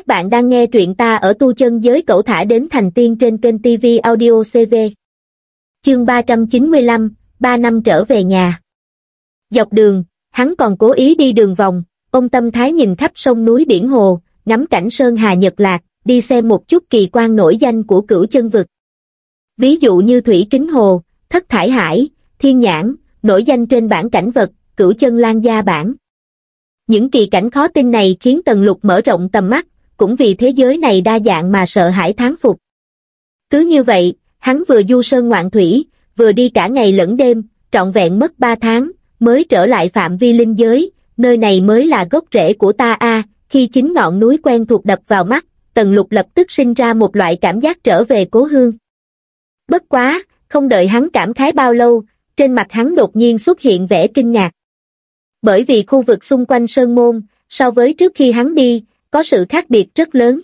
Các bạn đang nghe truyện ta ở tu chân giới cẩu thả đến thành tiên trên kênh TV Audio CV. Chương 395, 3 năm trở về nhà. Dọc đường, hắn còn cố ý đi đường vòng, ông tâm thái nhìn khắp sông núi biển hồ, ngắm cảnh sơn hà nhật lạc, đi xem một chút kỳ quan nổi danh của cửu chân vực. Ví dụ như Thủy Kính Hồ, Thất Thải Hải, Thiên Nhãn, nổi danh trên bản cảnh vật, cửu chân lan gia bản. Những kỳ cảnh khó tin này khiến Tần Lục mở rộng tầm mắt, cũng vì thế giới này đa dạng mà sợ hãi thán phục. Cứ như vậy, hắn vừa du sơn ngoạn thủy, vừa đi cả ngày lẫn đêm, trọn vẹn mất ba tháng, mới trở lại phạm vi linh giới, nơi này mới là gốc rễ của ta a khi chính ngọn núi quen thuộc đập vào mắt, tần lục lập tức sinh ra một loại cảm giác trở về cố hương. Bất quá, không đợi hắn cảm khái bao lâu, trên mặt hắn đột nhiên xuất hiện vẻ kinh ngạc. Bởi vì khu vực xung quanh Sơn Môn, so với trước khi hắn đi, có sự khác biệt rất lớn.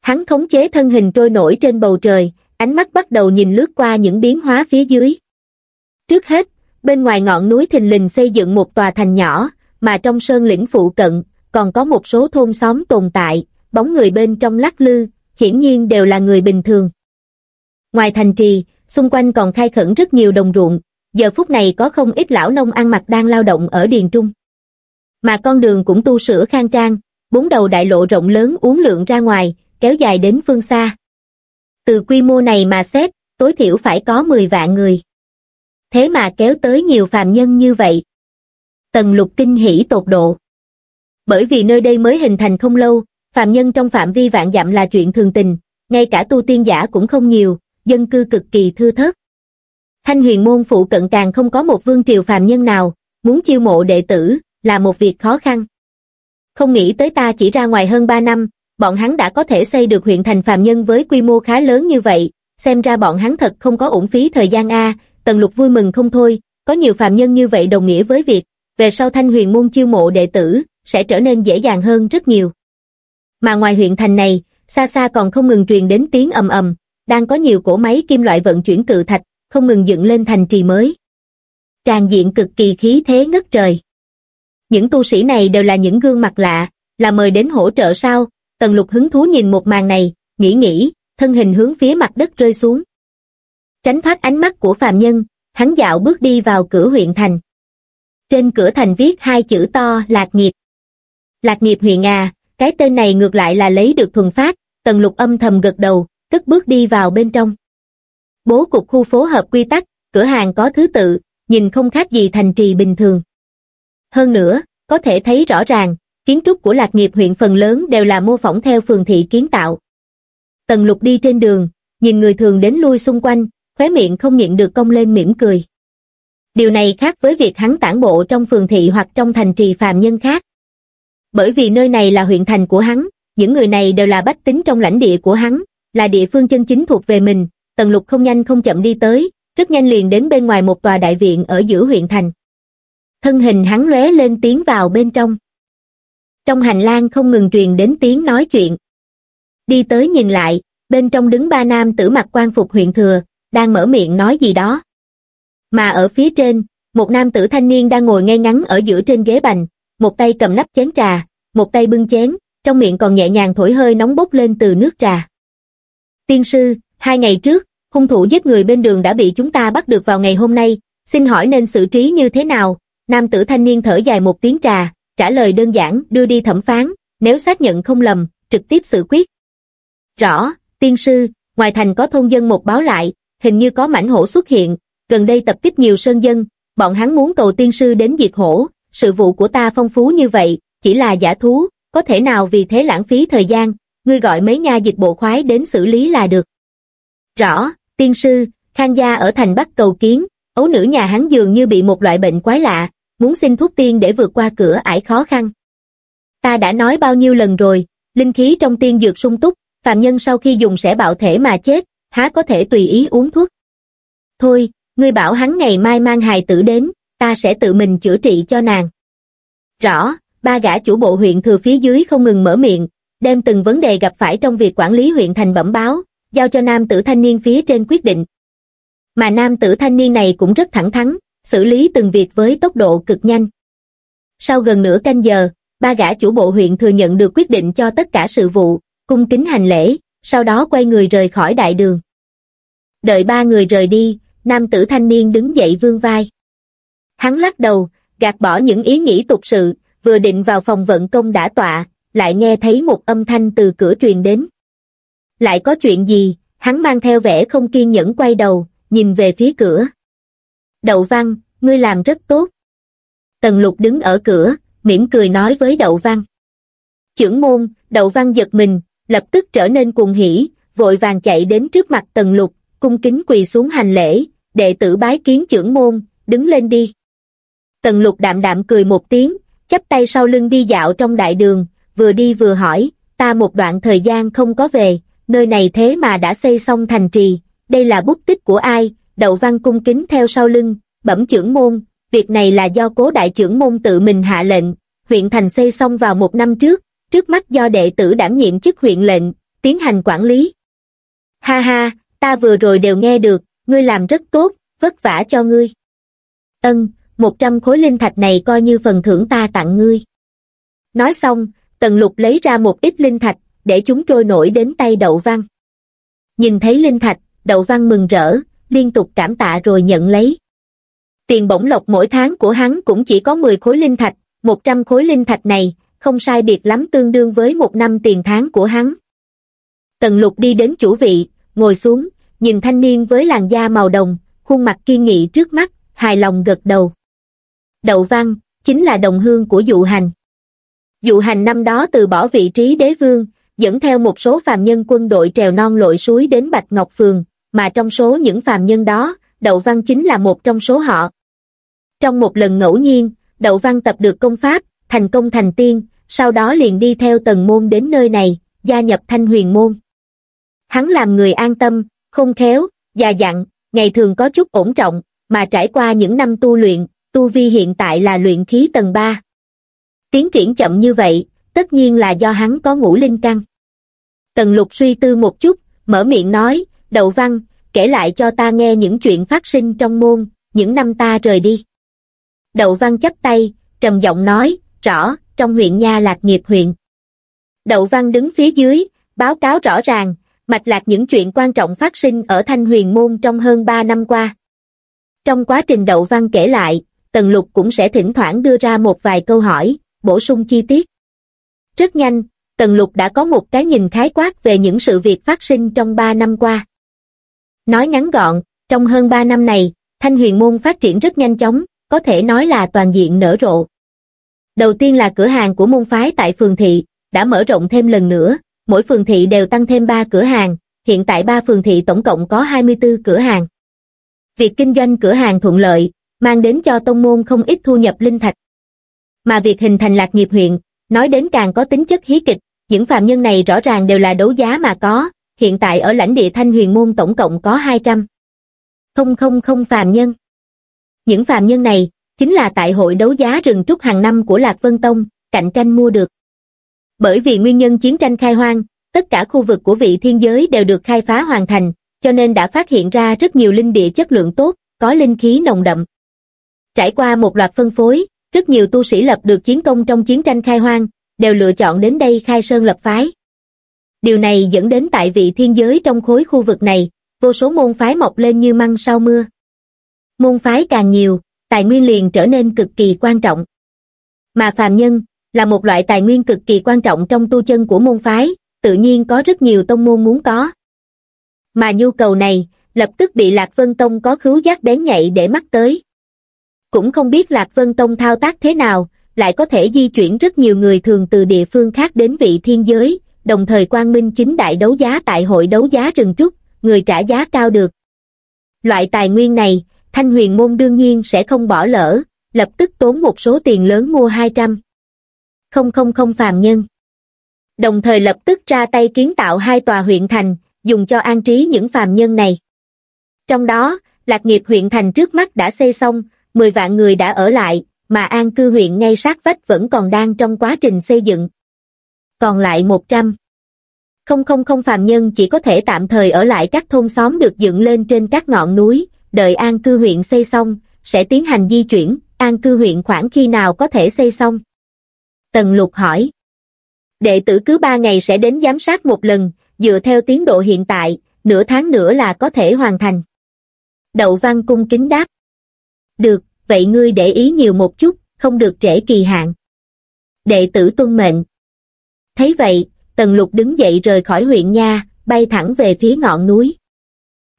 Hắn khống chế thân hình trôi nổi trên bầu trời, ánh mắt bắt đầu nhìn lướt qua những biến hóa phía dưới. Trước hết, bên ngoài ngọn núi thình lình xây dựng một tòa thành nhỏ, mà trong sơn lĩnh phụ cận, còn có một số thôn xóm tồn tại, bóng người bên trong lắc lư, hiển nhiên đều là người bình thường. Ngoài thành trì, xung quanh còn khai khẩn rất nhiều đồng ruộng, giờ phút này có không ít lão nông ăn mặc đang lao động ở Điền Trung. Mà con đường cũng tu sửa khang trang, bốn đầu đại lộ rộng lớn uốn lượn ra ngoài, kéo dài đến phương xa. Từ quy mô này mà xét, tối thiểu phải có 10 vạn người. Thế mà kéo tới nhiều phàm nhân như vậy. Tần lục kinh hỉ tột độ. Bởi vì nơi đây mới hình thành không lâu, phàm nhân trong phạm vi vạn dặm là chuyện thường tình, ngay cả tu tiên giả cũng không nhiều, dân cư cực kỳ thưa thớt. Thanh huyền môn phụ cận càng không có một vương triều phàm nhân nào, muốn chiêu mộ đệ tử, là một việc khó khăn. Không nghĩ tới ta chỉ ra ngoài hơn 3 năm, bọn hắn đã có thể xây được huyện thành phàm nhân với quy mô khá lớn như vậy, xem ra bọn hắn thật không có uổng phí thời gian A, Tần Lục vui mừng không thôi, có nhiều phàm nhân như vậy đồng nghĩa với việc, về sau thanh huyền môn chiêu mộ đệ tử, sẽ trở nên dễ dàng hơn rất nhiều. Mà ngoài huyện thành này, xa xa còn không ngừng truyền đến tiếng ầm ầm, đang có nhiều cỗ máy kim loại vận chuyển cự thạch, không ngừng dựng lên thành trì mới. Tràn diện cực kỳ khí thế ngất trời. Những tu sĩ này đều là những gương mặt lạ, là mời đến hỗ trợ sao? Tần lục hứng thú nhìn một màn này, nghĩ nghĩ, thân hình hướng phía mặt đất rơi xuống. Tránh thoát ánh mắt của phàm nhân, hắn dạo bước đi vào cửa huyện thành. Trên cửa thành viết hai chữ to Lạc Nghiệp. Lạc Nghiệp huyện à, cái tên này ngược lại là lấy được thuần phát, tần lục âm thầm gật đầu, cất bước đi vào bên trong. Bố cục khu phố hợp quy tắc, cửa hàng có thứ tự, nhìn không khác gì thành trì bình thường. Hơn nữa, có thể thấy rõ ràng, kiến trúc của lạc nghiệp huyện phần lớn đều là mô phỏng theo phường thị kiến tạo. Tần lục đi trên đường, nhìn người thường đến lui xung quanh, khóe miệng không nhịn được cong lên mỉm cười. Điều này khác với việc hắn tản bộ trong phường thị hoặc trong thành trì phàm nhân khác. Bởi vì nơi này là huyện thành của hắn, những người này đều là bách tính trong lãnh địa của hắn, là địa phương chân chính thuộc về mình, tần lục không nhanh không chậm đi tới, rất nhanh liền đến bên ngoài một tòa đại viện ở giữa huyện thành thân hình hắn lóe lên tiến vào bên trong. Trong hành lang không ngừng truyền đến tiếng nói chuyện. Đi tới nhìn lại, bên trong đứng ba nam tử mặc quan phục huyện thừa, đang mở miệng nói gì đó. Mà ở phía trên, một nam tử thanh niên đang ngồi ngay ngắn ở giữa trên ghế bành, một tay cầm nắp chén trà, một tay bưng chén, trong miệng còn nhẹ nhàng thổi hơi nóng bốc lên từ nước trà. Tiên sư, hai ngày trước, hung thủ giết người bên đường đã bị chúng ta bắt được vào ngày hôm nay, xin hỏi nên xử trí như thế nào, Nam tử thanh niên thở dài một tiếng trà, trả lời đơn giản đưa đi thẩm phán, nếu xác nhận không lầm, trực tiếp xử quyết. Rõ, tiên sư, ngoài thành có thôn dân một báo lại, hình như có mảnh hổ xuất hiện, gần đây tập kích nhiều sơn dân, bọn hắn muốn cầu tiên sư đến diệt hổ, sự vụ của ta phong phú như vậy, chỉ là giả thú, có thể nào vì thế lãng phí thời gian, ngươi gọi mấy nha dịch bộ khoái đến xử lý là được. Rõ, tiên sư, khang gia ở thành Bắc cầu kiến, ấu nữ nhà hắn dường như bị một loại bệnh quái lạ, muốn xin thuốc tiên để vượt qua cửa ải khó khăn. Ta đã nói bao nhiêu lần rồi, linh khí trong tiên dược sung túc, phạm nhân sau khi dùng sẽ bạo thể mà chết, há có thể tùy ý uống thuốc. Thôi, ngươi bảo hắn ngày mai mang hài tử đến, ta sẽ tự mình chữa trị cho nàng. Rõ, ba gã chủ bộ huyện thừa phía dưới không ngừng mở miệng, đem từng vấn đề gặp phải trong việc quản lý huyện thành bẩm báo, giao cho nam tử thanh niên phía trên quyết định. Mà nam tử thanh niên này cũng rất thẳng thắn, xử lý từng việc với tốc độ cực nhanh. Sau gần nửa canh giờ, ba gã chủ bộ huyện thừa nhận được quyết định cho tất cả sự vụ, cung kính hành lễ, sau đó quay người rời khỏi đại đường. Đợi ba người rời đi, nam tử thanh niên đứng dậy vương vai. Hắn lắc đầu, gạt bỏ những ý nghĩ tục sự, vừa định vào phòng vận công đã tọa, lại nghe thấy một âm thanh từ cửa truyền đến. Lại có chuyện gì, hắn mang theo vẻ không kiên nhẫn quay đầu, nhìn về phía cửa. Đậu Văn, ngươi làm rất tốt. Tần lục đứng ở cửa, mỉm cười nói với Đậu Văn. Chưởng môn, Đậu Văn giật mình, lập tức trở nên cuồng hỉ, vội vàng chạy đến trước mặt Tần lục, cung kính quỳ xuống hành lễ, đệ tử bái kiến chưởng môn, đứng lên đi. Tần lục đạm đạm cười một tiếng, chắp tay sau lưng đi dạo trong đại đường, vừa đi vừa hỏi, ta một đoạn thời gian không có về, nơi này thế mà đã xây xong thành trì, đây là bút tích của ai, đậu văn cung kính theo sau lưng, bẩm trưởng môn, việc này là do cố đại trưởng môn tự mình hạ lệnh, huyện thành xây xong vào một năm trước, trước mắt do đệ tử đảm nhiệm chức huyện lệnh, tiến hành quản lý. Ha ha, ta vừa rồi đều nghe được, ngươi làm rất tốt, vất vả cho ngươi. Ân, một trăm khối linh thạch này coi như phần thưởng ta tặng ngươi. Nói xong, Tần Lục lấy ra một ít linh thạch, để chúng trôi nổi đến tay Đậu Văn. Nhìn thấy linh thạch, Đậu Văn mừng rỡ, liên tục cảm tạ rồi nhận lấy. Tiền bổng lộc mỗi tháng của hắn cũng chỉ có 10 khối linh thạch, 100 khối linh thạch này, không sai biệt lắm tương đương với một năm tiền tháng của hắn. Tần Lục đi đến chủ vị, ngồi xuống, nhìn thanh niên với làn da màu đồng, khuôn mặt kiên nghị trước mắt, hài lòng gật đầu. Đậu Văn, chính là đồng hương của dụ hành. Dụ hành năm đó từ bỏ vị trí đế vương, dẫn theo một số phàm nhân quân đội trèo non lội suối đến Bạch Ngọc Phường, mà trong số những phàm nhân đó, Đậu Văn chính là một trong số họ. Trong một lần ngẫu nhiên, Đậu Văn tập được công pháp, thành công thành tiên, sau đó liền đi theo tần môn đến nơi này, gia nhập thanh huyền môn. Hắn làm người an tâm, không khéo, già dặn, ngày thường có chút ổn trọng, mà trải qua những năm tu luyện, tu vi hiện tại là luyện khí tầng 3. Tiến triển chậm như vậy, tất nhiên là do hắn có ngũ linh căn. Tần lục suy tư một chút, mở miệng nói, đậu văn, kể lại cho ta nghe những chuyện phát sinh trong môn, những năm ta rời đi. Đậu văn chấp tay, trầm giọng nói, rõ, trong huyện Nha Lạc Nghiệp huyện. Đậu văn đứng phía dưới, báo cáo rõ ràng, mạch lạc những chuyện quan trọng phát sinh ở Thanh Huyền Môn trong hơn 3 năm qua. Trong quá trình Đậu Văn kể lại, Tần Lục cũng sẽ thỉnh thoảng đưa ra một vài câu hỏi, bổ sung chi tiết. Rất nhanh, Tần Lục đã có một cái nhìn khái quát về những sự việc phát sinh trong 3 năm qua. Nói ngắn gọn, trong hơn 3 năm này, Thanh Huyền Môn phát triển rất nhanh chóng, có thể nói là toàn diện nở rộ. Đầu tiên là cửa hàng của môn phái tại phường thị, đã mở rộng thêm lần nữa, mỗi phường thị đều tăng thêm 3 cửa hàng, hiện tại ba phường thị tổng cộng có 24 cửa hàng. Việc kinh doanh cửa hàng thuận lợi, mang đến cho tông môn không ít thu nhập linh thạch. Mà việc hình thành lạc nghiệp huyện, nói đến càng có tính chất hí kịch, những phạm nhân này rõ ràng đều là đấu giá mà có, hiện tại ở lãnh địa thanh huyền môn tổng cộng có 200. Không không không phàm nhân. Những phàm nhân này, chính là tại hội đấu giá rừng trúc hàng năm của Lạc Vân Tông, cạnh tranh mua được. Bởi vì nguyên nhân chiến tranh khai hoang, tất cả khu vực của vị thiên giới đều được khai phá hoàn thành, cho nên đã phát hiện ra rất nhiều linh địa chất lượng tốt, có linh khí nồng đậm. Trải qua một loạt phân phối, rất nhiều tu sĩ lập được chiến công trong chiến tranh khai hoang, đều lựa chọn đến đây khai sơn lập phái. Điều này dẫn đến tại vị thiên giới trong khối khu vực này, vô số môn phái mọc lên như măng sau mưa. Môn phái càng nhiều, tài nguyên liền trở nên cực kỳ quan trọng. Mà phàm nhân, là một loại tài nguyên cực kỳ quan trọng trong tu chân của môn phái, tự nhiên có rất nhiều tông môn muốn có. Mà nhu cầu này, lập tức bị Lạc Vân Tông có khứu giác bén nhạy để mắt tới. Cũng không biết Lạc Vân Tông thao tác thế nào, lại có thể di chuyển rất nhiều người thường từ địa phương khác đến vị thiên giới, đồng thời quang minh chính đại đấu giá tại hội đấu giá rừng trúc, người trả giá cao được. Loại tài nguyên này, Thanh huyền môn đương nhiên sẽ không bỏ lỡ, lập tức tốn một số tiền lớn mua 200. Không không không phàm nhân. Đồng thời lập tức ra tay kiến tạo hai tòa huyện thành, dùng cho an trí những phàm nhân này. Trong đó, lạc nghiệp huyện thành trước mắt đã xây xong, 10 vạn người đã ở lại, mà an cư huyện ngay sát vách vẫn còn đang trong quá trình xây dựng. Còn lại 100. Không không không phàm nhân chỉ có thể tạm thời ở lại các thôn xóm được dựng lên trên các ngọn núi, đợi an cư huyện xây xong, sẽ tiến hành di chuyển, an cư huyện khoảng khi nào có thể xây xong. Tần lục hỏi. Đệ tử cứ ba ngày sẽ đến giám sát một lần, dựa theo tiến độ hiện tại, nửa tháng nữa là có thể hoàn thành. Đậu văn cung kính đáp. Được, vậy ngươi để ý nhiều một chút, không được trễ kỳ hạn. Đệ tử tuân mệnh. Thấy vậy, Tần Lục đứng dậy rời khỏi huyện Nha, bay thẳng về phía ngọn núi.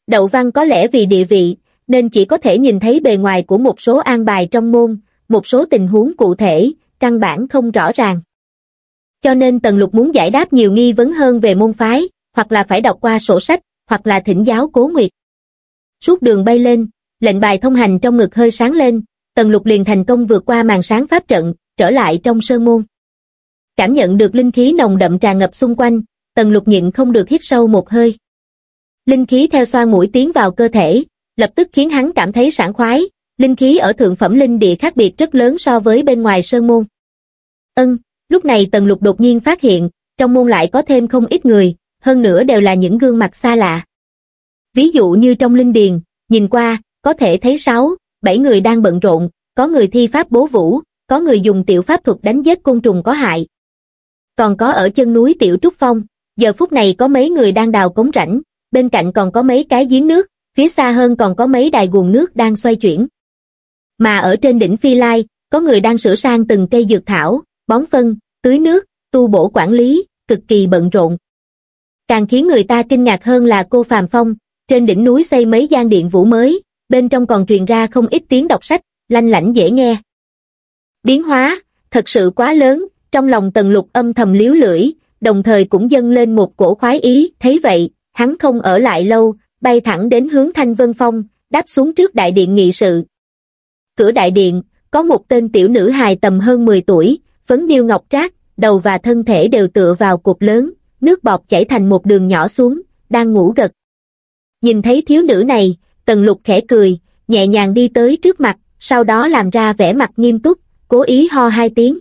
Đậu văn có lẽ vì địa vị, nên chỉ có thể nhìn thấy bề ngoài của một số an bài trong môn, một số tình huống cụ thể, căn bản không rõ ràng. Cho nên Tần Lục muốn giải đáp nhiều nghi vấn hơn về môn phái, hoặc là phải đọc qua sổ sách, hoặc là thỉnh giáo cố nguyệt. Suốt đường bay lên, lệnh bài thông hành trong ngực hơi sáng lên, Tần Lục liền thành công vượt qua màn sáng pháp trận, trở lại trong sơn môn. Cảm nhận được linh khí nồng đậm tràn ngập xung quanh, Tần Lục nhịn không được hít sâu một hơi. Linh khí theo xoan mũi tiến vào cơ thể, lập tức khiến hắn cảm thấy sảng khoái, linh khí ở thượng phẩm linh địa khác biệt rất lớn so với bên ngoài sơn môn. Ân, lúc này Tần Lục đột nhiên phát hiện, trong môn lại có thêm không ít người, hơn nữa đều là những gương mặt xa lạ. Ví dụ như trong linh điền, nhìn qua, có thể thấy sáu, bảy người đang bận rộn, có người thi pháp bố vũ, có người dùng tiểu pháp thuật đánh giết côn trùng có hại. Còn có ở chân núi Tiểu Trúc Phong, giờ phút này có mấy người đang đào cống rãnh, bên cạnh còn có mấy cái giếng nước, phía xa hơn còn có mấy đài guồng nước đang xoay chuyển. Mà ở trên đỉnh Phi Lai, có người đang sửa sang từng cây dược thảo, bón phân, tưới nước, tu bổ quản lý, cực kỳ bận rộn. Càng khiến người ta kinh ngạc hơn là cô Phàm Phong, trên đỉnh núi xây mấy gian điện vũ mới, bên trong còn truyền ra không ít tiếng đọc sách, lanh lảnh dễ nghe. Biến hóa, thật sự quá lớn, trong lòng tần lục âm thầm liếu lưỡi, đồng thời cũng dâng lên một cổ khoái ý, thấy vậy, hắn không ở lại lâu, bay thẳng đến hướng Thanh Vân Phong, đáp xuống trước đại điện nghị sự. Cửa đại điện, có một tên tiểu nữ hài tầm hơn 10 tuổi, phấn điêu ngọc trác, đầu và thân thể đều tựa vào cục lớn, nước bọt chảy thành một đường nhỏ xuống, đang ngủ gật. Nhìn thấy thiếu nữ này, tần lục khẽ cười, nhẹ nhàng đi tới trước mặt, sau đó làm ra vẻ mặt nghiêm túc, cố ý ho hai tiếng.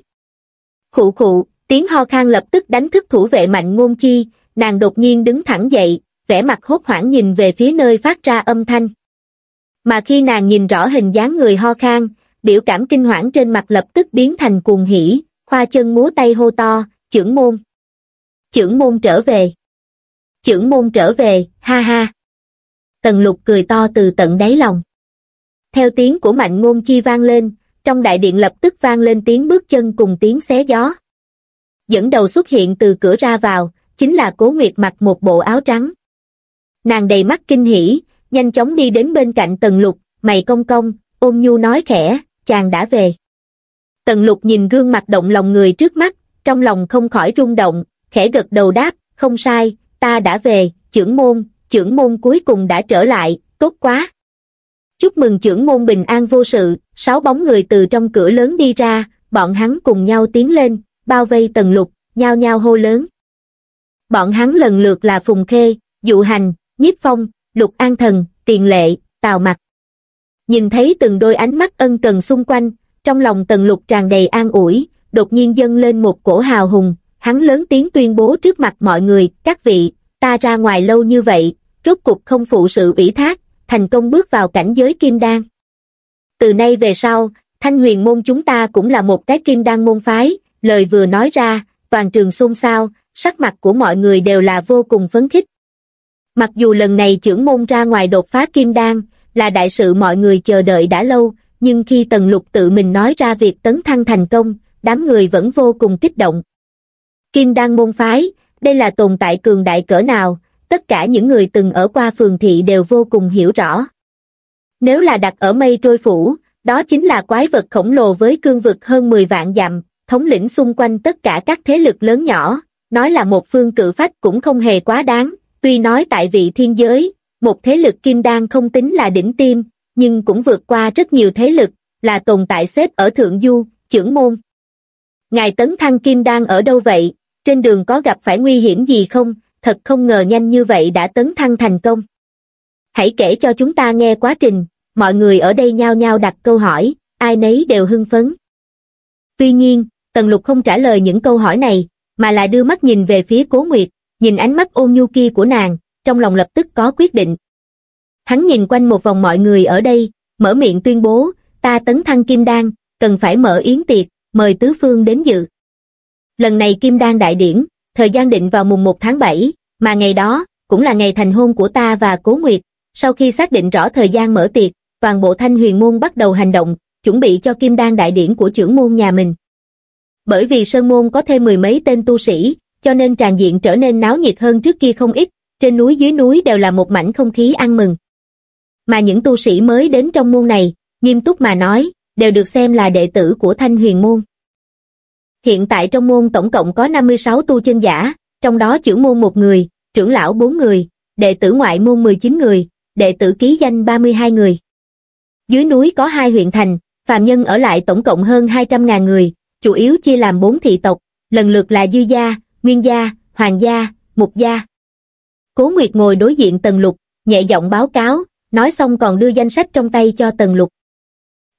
Khụ khụ, tiếng ho khan lập tức đánh thức thủ vệ mạnh ngôn chi, nàng đột nhiên đứng thẳng dậy, vẻ mặt hốt hoảng nhìn về phía nơi phát ra âm thanh. Mà khi nàng nhìn rõ hình dáng người ho khan, biểu cảm kinh hoảng trên mặt lập tức biến thành cuồng hỉ, khoa chân múa tay hô to, trưởng môn. Trưởng môn trở về. Trưởng môn trở về, ha ha. Tần lục cười to từ tận đáy lòng. Theo tiếng của mạnh ngôn chi vang lên, trong đại điện lập tức vang lên tiếng bước chân cùng tiếng xé gió. Dẫn đầu xuất hiện từ cửa ra vào, chính là Cố Nguyệt mặc một bộ áo trắng. Nàng đầy mắt kinh hỉ, nhanh chóng đi đến bên cạnh Tần Lục, mày công công, ôm nhu nói khẽ, chàng đã về. Tần Lục nhìn gương mặt động lòng người trước mắt, trong lòng không khỏi rung động, khẽ gật đầu đáp, không sai, ta đã về, trưởng môn, trưởng môn cuối cùng đã trở lại, tốt quá. Chúc mừng trưởng môn bình an vô sự, sáu bóng người từ trong cửa lớn đi ra, bọn hắn cùng nhau tiến lên, bao vây tần lục, nhao nhao hô lớn. Bọn hắn lần lượt là Phùng Khê, Dụ Hành, Nhiếp Phong, Lục An Thần, Tiền Lệ, Tào Mặc. Nhìn thấy từng đôi ánh mắt ân cần xung quanh, trong lòng tần lục tràn đầy an ủi, đột nhiên dâng lên một cổ hào hùng, hắn lớn tiếng tuyên bố trước mặt mọi người, các vị, ta ra ngoài lâu như vậy, rốt cục không phụ sự ủy thác, thành công bước vào cảnh giới kim đan. Từ nay về sau, thanh huyền môn chúng ta cũng là một cái kim đan môn phái, lời vừa nói ra, toàn trường xôn xao, sắc mặt của mọi người đều là vô cùng phấn khích. Mặc dù lần này trưởng môn ra ngoài đột phá kim đan, là đại sự mọi người chờ đợi đã lâu, nhưng khi Tần Lục tự mình nói ra việc tấn thăng thành công, đám người vẫn vô cùng kích động. Kim đan môn phái, đây là tồn tại cường đại cỡ nào, tất cả những người từng ở qua phường thị đều vô cùng hiểu rõ. Nếu là đặt ở mây trôi phủ, đó chính là quái vật khổng lồ với cương vực hơn 10 vạn dặm, thống lĩnh xung quanh tất cả các thế lực lớn nhỏ, nói là một phương cự phách cũng không hề quá đáng, tuy nói tại vị thiên giới, một thế lực kim đan không tính là đỉnh tim, nhưng cũng vượt qua rất nhiều thế lực, là tồn tại xếp ở thượng du, trưởng môn. Ngài tấn thăng kim đan ở đâu vậy, trên đường có gặp phải nguy hiểm gì không, thật không ngờ nhanh như vậy đã tấn thăng thành công. Hãy kể cho chúng ta nghe quá trình, mọi người ở đây nhao nhao đặt câu hỏi, ai nấy đều hưng phấn. Tuy nhiên, Tần Lục không trả lời những câu hỏi này, mà là đưa mắt nhìn về phía Cố Nguyệt, nhìn ánh mắt ôn nhu kia của nàng, trong lòng lập tức có quyết định. Hắn nhìn quanh một vòng mọi người ở đây, mở miệng tuyên bố, ta tấn thăng kim đan, cần phải mở yến tiệc, mời tứ phương đến dự. Lần này Kim Đan Đại Điển, thời gian định vào mùng 1 tháng 7, mà ngày đó, cũng là ngày thành hôn của ta và Cố Nguyệt. Sau khi xác định rõ thời gian mở tiệc, toàn bộ thanh huyền môn bắt đầu hành động, chuẩn bị cho Kim Đan Đại Điển của trưởng môn nhà mình. Bởi vì Sơn Môn có thêm mười mấy tên tu sĩ, cho nên tràn diện trở nên náo nhiệt hơn trước kia không ít, trên núi dưới núi đều là một mảnh không khí ăn mừng. Mà những tu sĩ mới đến trong môn này, nghiêm túc mà nói, đều được xem là đệ tử của Thanh Huyền Môn. Hiện tại trong môn tổng cộng có 56 tu chân giả, trong đó trưởng môn một người, trưởng lão 4 người, đệ tử ngoại môn 19 người, đệ tử ký danh 32 người. Dưới núi có hai huyện thành, phàm nhân ở lại tổng cộng hơn 200.000 người, chủ yếu chia làm bốn thị tộc, lần lượt là Dư Gia, Nguyên Gia, Hoàng Gia, Mục Gia. Cố Nguyệt ngồi đối diện Tần Lục, nhẹ giọng báo cáo, nói xong còn đưa danh sách trong tay cho Tần Lục.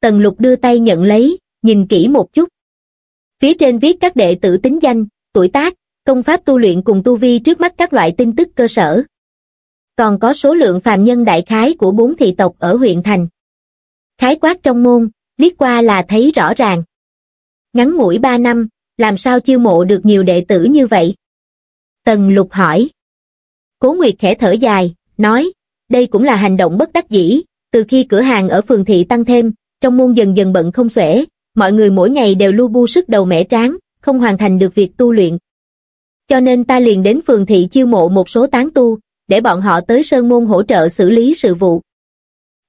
Tần Lục đưa tay nhận lấy, nhìn kỹ một chút. Phía trên viết các đệ tử tính danh, tuổi tác, công pháp tu luyện cùng tu vi trước mắt các loại tin tức cơ sở. Còn có số lượng phàm nhân đại khái của bốn thị tộc ở huyện thành. Khái quát trong môn, liếc qua là thấy rõ ràng. Ngắn ngủi ba năm, làm sao chiêu mộ được nhiều đệ tử như vậy? Tần lục hỏi. Cố Nguyệt khẽ thở dài, nói, đây cũng là hành động bất đắc dĩ, từ khi cửa hàng ở phường thị tăng thêm, trong môn dần dần bận không xuể, mọi người mỗi ngày đều lu bu sức đầu mẻ tráng, không hoàn thành được việc tu luyện. Cho nên ta liền đến phường thị chiêu mộ một số tán tu, để bọn họ tới sơn môn hỗ trợ xử lý sự vụ.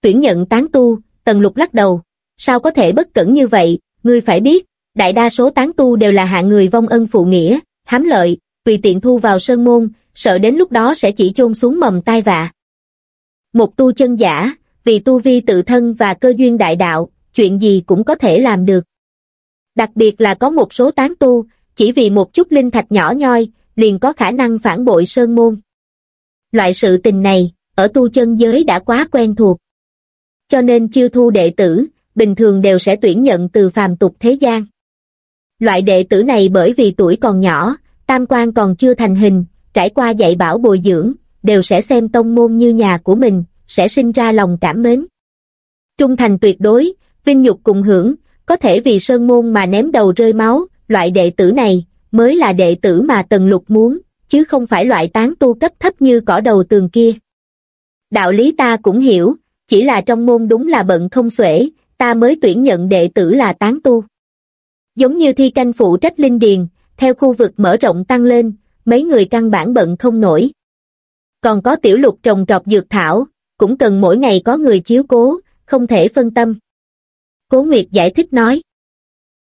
Tuyển nhận tán tu, tần lục lắc đầu, sao có thể bất cẩn như vậy, ngươi phải biết, đại đa số tán tu đều là hạng người vong ân phụ nghĩa, hám lợi, tùy tiện thu vào sơn môn, sợ đến lúc đó sẽ chỉ chôn xuống mầm tai vạ. Một tu chân giả, vì tu vi tự thân và cơ duyên đại đạo, chuyện gì cũng có thể làm được. Đặc biệt là có một số tán tu, chỉ vì một chút linh thạch nhỏ nhoi, liền có khả năng phản bội sơn môn. Loại sự tình này, ở tu chân giới đã quá quen thuộc. Cho nên chiêu thu đệ tử, bình thường đều sẽ tuyển nhận từ phàm tục thế gian. Loại đệ tử này bởi vì tuổi còn nhỏ, tam quan còn chưa thành hình, trải qua dạy bảo bồi dưỡng, đều sẽ xem tông môn như nhà của mình, sẽ sinh ra lòng cảm mến. Trung thành tuyệt đối, vinh nhục cùng hưởng, có thể vì sơn môn mà ném đầu rơi máu, loại đệ tử này, mới là đệ tử mà Tần Lục muốn, chứ không phải loại tán tu cấp thấp như cỏ đầu tường kia. Đạo lý ta cũng hiểu, chỉ là trong môn đúng là bận không xuể, ta mới tuyển nhận đệ tử là tán tu. Giống như thi canh phụ trách linh điền, theo khu vực mở rộng tăng lên, mấy người căn bản bận không nổi. Còn có tiểu lục trồng trọt dược thảo, cũng cần mỗi ngày có người chiếu cố, không thể phân tâm. Cố Nguyệt giải thích nói.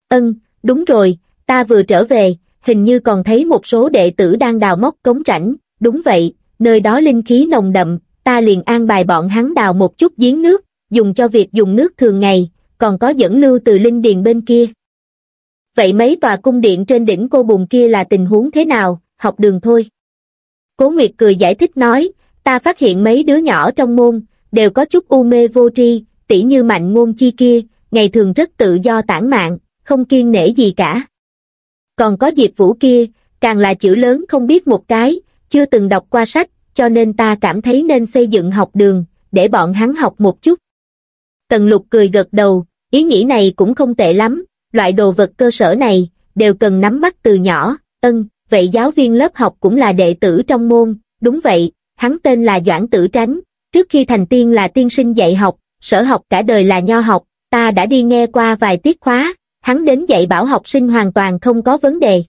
Ân, đúng rồi, ta vừa trở về, hình như còn thấy một số đệ tử đang đào móc cống rãnh, đúng vậy, nơi đó linh khí nồng đậm, ta liền an bài bọn hắn đào một chút giếng nước, dùng cho việc dùng nước thường ngày, còn có dẫn lưu từ linh điền bên kia. Vậy mấy tòa cung điện trên đỉnh cô bùn kia là tình huống thế nào, học đường thôi. Cố Nguyệt cười giải thích nói, ta phát hiện mấy đứa nhỏ trong môn, đều có chút u mê vô tri, tỉ như mạnh ngôn chi kia, ngày thường rất tự do tản mạn, không kiên nể gì cả. Còn có Diệp Vũ kia, càng là chữ lớn không biết một cái, chưa từng đọc qua sách, cho nên ta cảm thấy nên xây dựng học đường, để bọn hắn học một chút. Tần lục cười gật đầu, ý nghĩ này cũng không tệ lắm, loại đồ vật cơ sở này, đều cần nắm bắt từ nhỏ, ân, vậy giáo viên lớp học cũng là đệ tử trong môn, đúng vậy, hắn tên là Doãn Tử Tránh, trước khi thành tiên là tiên sinh dạy học, sở học cả đời là nho học, ta đã đi nghe qua vài tiết khóa, hắn đến dạy bảo học sinh hoàn toàn không có vấn đề.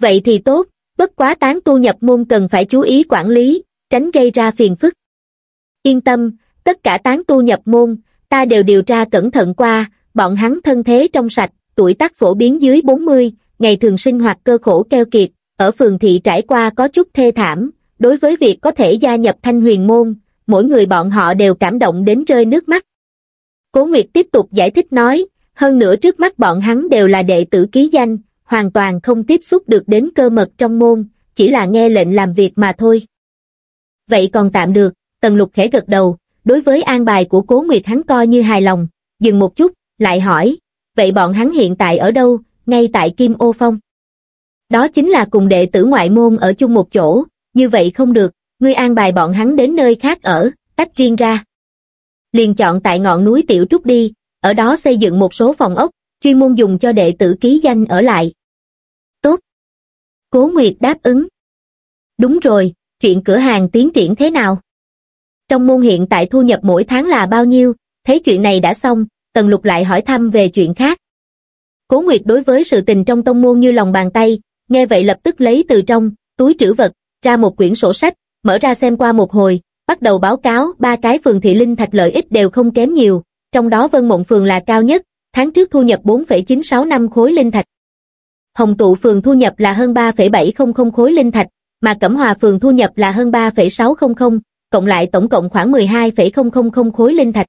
Vậy thì tốt, bất quá tán tu nhập môn cần phải chú ý quản lý, tránh gây ra phiền phức. Yên tâm, tất cả tán tu nhập môn, ta đều điều tra cẩn thận qua, bọn hắn thân thế trong sạch, tuổi tác phổ biến dưới 40, ngày thường sinh hoạt cơ khổ keo kiệt, ở phường thị trải qua có chút thê thảm, đối với việc có thể gia nhập thanh huyền môn, mỗi người bọn họ đều cảm động đến rơi nước mắt. Cố Nguyệt tiếp tục giải thích nói, hơn nữa trước mắt bọn hắn đều là đệ tử ký danh, hoàn toàn không tiếp xúc được đến cơ mật trong môn, chỉ là nghe lệnh làm việc mà thôi. Vậy còn tạm được, Tần Lục khẽ gật đầu, đối với an bài của Cố Nguyệt hắn coi như hài lòng, dừng một chút, lại hỏi, vậy bọn hắn hiện tại ở đâu, ngay tại Kim Ô Phong? Đó chính là cùng đệ tử ngoại môn ở chung một chỗ, như vậy không được, ngươi an bài bọn hắn đến nơi khác ở, tách riêng ra. Liền chọn tại ngọn núi Tiểu Trúc đi, ở đó xây dựng một số phòng ốc, chuyên môn dùng cho đệ tử ký danh ở lại. Tốt, Cố Nguyệt đáp ứng. Đúng rồi, chuyện cửa hàng tiến triển thế nào? Trong môn hiện tại thu nhập mỗi tháng là bao nhiêu? Thấy chuyện này đã xong, Tần Lục lại hỏi thăm về chuyện khác. Cố Nguyệt đối với sự tình trong tông môn như lòng bàn tay, nghe vậy lập tức lấy từ trong, túi trữ vật, ra một quyển sổ sách, mở ra xem qua một hồi, bắt đầu báo cáo ba cái phường thị linh thạch lợi ích đều không kém nhiều, trong đó Vân Mộng phường là cao nhất, tháng trước thu nhập 4,965 năm khối linh thạch. Hồng Tụ phường thu nhập là hơn 3,700 khối linh thạch, mà Cẩm Hòa phường thu nhập là hơn 3,600, cộng lại tổng cộng khoảng 12,000 khối linh thạch.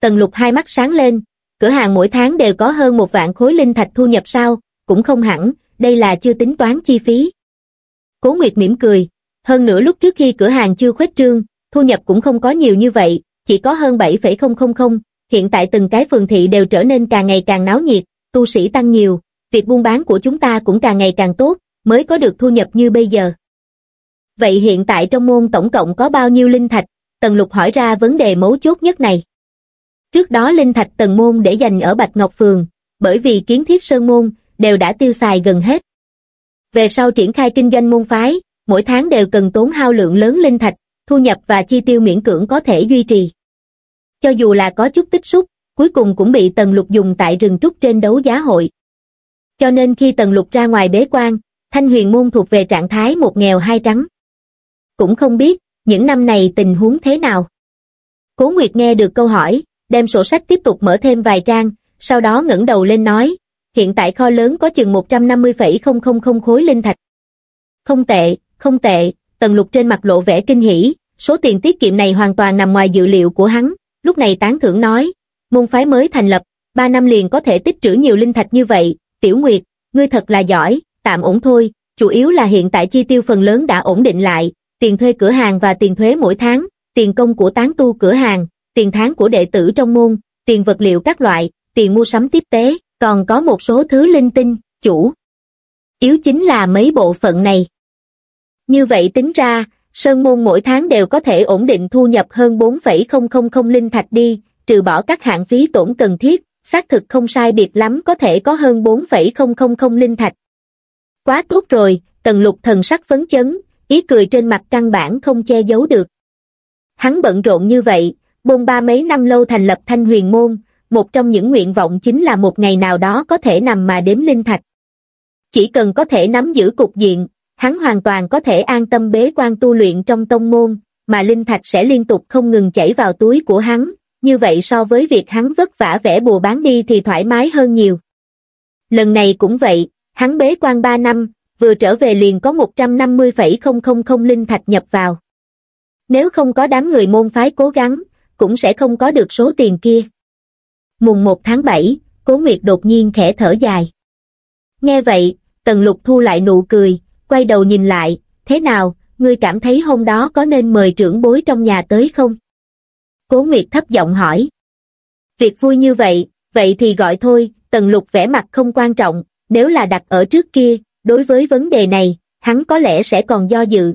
Tần Lục hai mắt sáng lên, cửa hàng mỗi tháng đều có hơn một vạn khối linh thạch thu nhập sao, cũng không hẳn, đây là chưa tính toán chi phí. Cố Nguyệt mỉm cười, hơn nữa lúc trước khi cửa hàng chưa khuếch trương, thu nhập cũng không có nhiều như vậy, chỉ có hơn 7,000, hiện tại từng cái phường thị đều trở nên càng ngày càng náo nhiệt, tu sĩ tăng nhiều, việc buôn bán của chúng ta cũng càng ngày càng tốt, mới có được thu nhập như bây giờ. Vậy hiện tại trong môn tổng cộng có bao nhiêu linh thạch? Tần Lục hỏi ra vấn đề mấu chốt nhất này. Trước đó linh thạch tần môn để dành ở Bạch Ngọc Phường, bởi vì kiến thiết sơn môn, đều đã tiêu xài gần hết. Về sau triển khai kinh doanh môn phái, mỗi tháng đều cần tốn hao lượng lớn linh thạch, thu nhập và chi tiêu miễn cưỡng có thể duy trì. Cho dù là có chút tích xúc, cuối cùng cũng bị Tần Lục dùng tại rừng trúc trên đấu giá hội. Cho nên khi Tần Lục ra ngoài bế quan, Thanh huyền môn thuộc về trạng thái một nghèo hai trắng. Cũng không biết, những năm này tình huống thế nào. Cố Nguyệt nghe được câu hỏi, đem sổ sách tiếp tục mở thêm vài trang, sau đó ngẩng đầu lên nói, hiện tại kho lớn có chừng 150,000 khối linh thạch. Không tệ, không tệ, tần lục trên mặt lộ vẻ kinh hỉ, số tiền tiết kiệm này hoàn toàn nằm ngoài dự liệu của hắn, lúc này tán thưởng nói, môn phái mới thành lập, ba năm liền có thể tích trữ nhiều linh thạch như vậy, tiểu nguyệt, ngươi thật là giỏi, tạm ổn thôi, chủ yếu là hiện tại chi tiêu phần lớn đã ổn định lại, tiền thuê cửa hàng và tiền thuế mỗi tháng, tiền công của tán tu cửa hàng, tiền tháng của đệ tử trong môn, tiền vật liệu các loại, tiền mua sắm tiếp tế, còn có một số thứ linh tinh, chủ. Yếu chính là mấy bộ phận này. Như vậy tính ra, Sơn Môn mỗi tháng đều có thể ổn định thu nhập hơn 4,000 linh thạch đi, trừ bỏ các hạng phí tổn cần thiết, xác thực không sai biệt lắm có thể có hơn 4,000 linh thạch. Quá tốt rồi, tần lục thần sắc phấn chấn, ý cười trên mặt căn bản không che giấu được. Hắn bận rộn như vậy, bôn ba mấy năm lâu thành lập thanh huyền môn, một trong những nguyện vọng chính là một ngày nào đó có thể nằm mà đếm linh thạch. Chỉ cần có thể nắm giữ cục diện, hắn hoàn toàn có thể an tâm bế quan tu luyện trong tông môn, mà linh thạch sẽ liên tục không ngừng chảy vào túi của hắn, như vậy so với việc hắn vất vả vẽ bùa bán đi thì thoải mái hơn nhiều. Lần này cũng vậy, hắn bế quan 3 năm, vừa trở về liền có 150,000 linh thạch nhập vào. Nếu không có đám người môn phái cố gắng, cũng sẽ không có được số tiền kia. Mùng 1 tháng 7, Cố Nguyệt đột nhiên khẽ thở dài. Nghe vậy, Tần Lục thu lại nụ cười, quay đầu nhìn lại, thế nào, ngươi cảm thấy hôm đó có nên mời trưởng bối trong nhà tới không? Cố Nguyệt thấp giọng hỏi. Việc vui như vậy, vậy thì gọi thôi, Tần Lục vẻ mặt không quan trọng, nếu là đặt ở trước kia, đối với vấn đề này, hắn có lẽ sẽ còn do dự.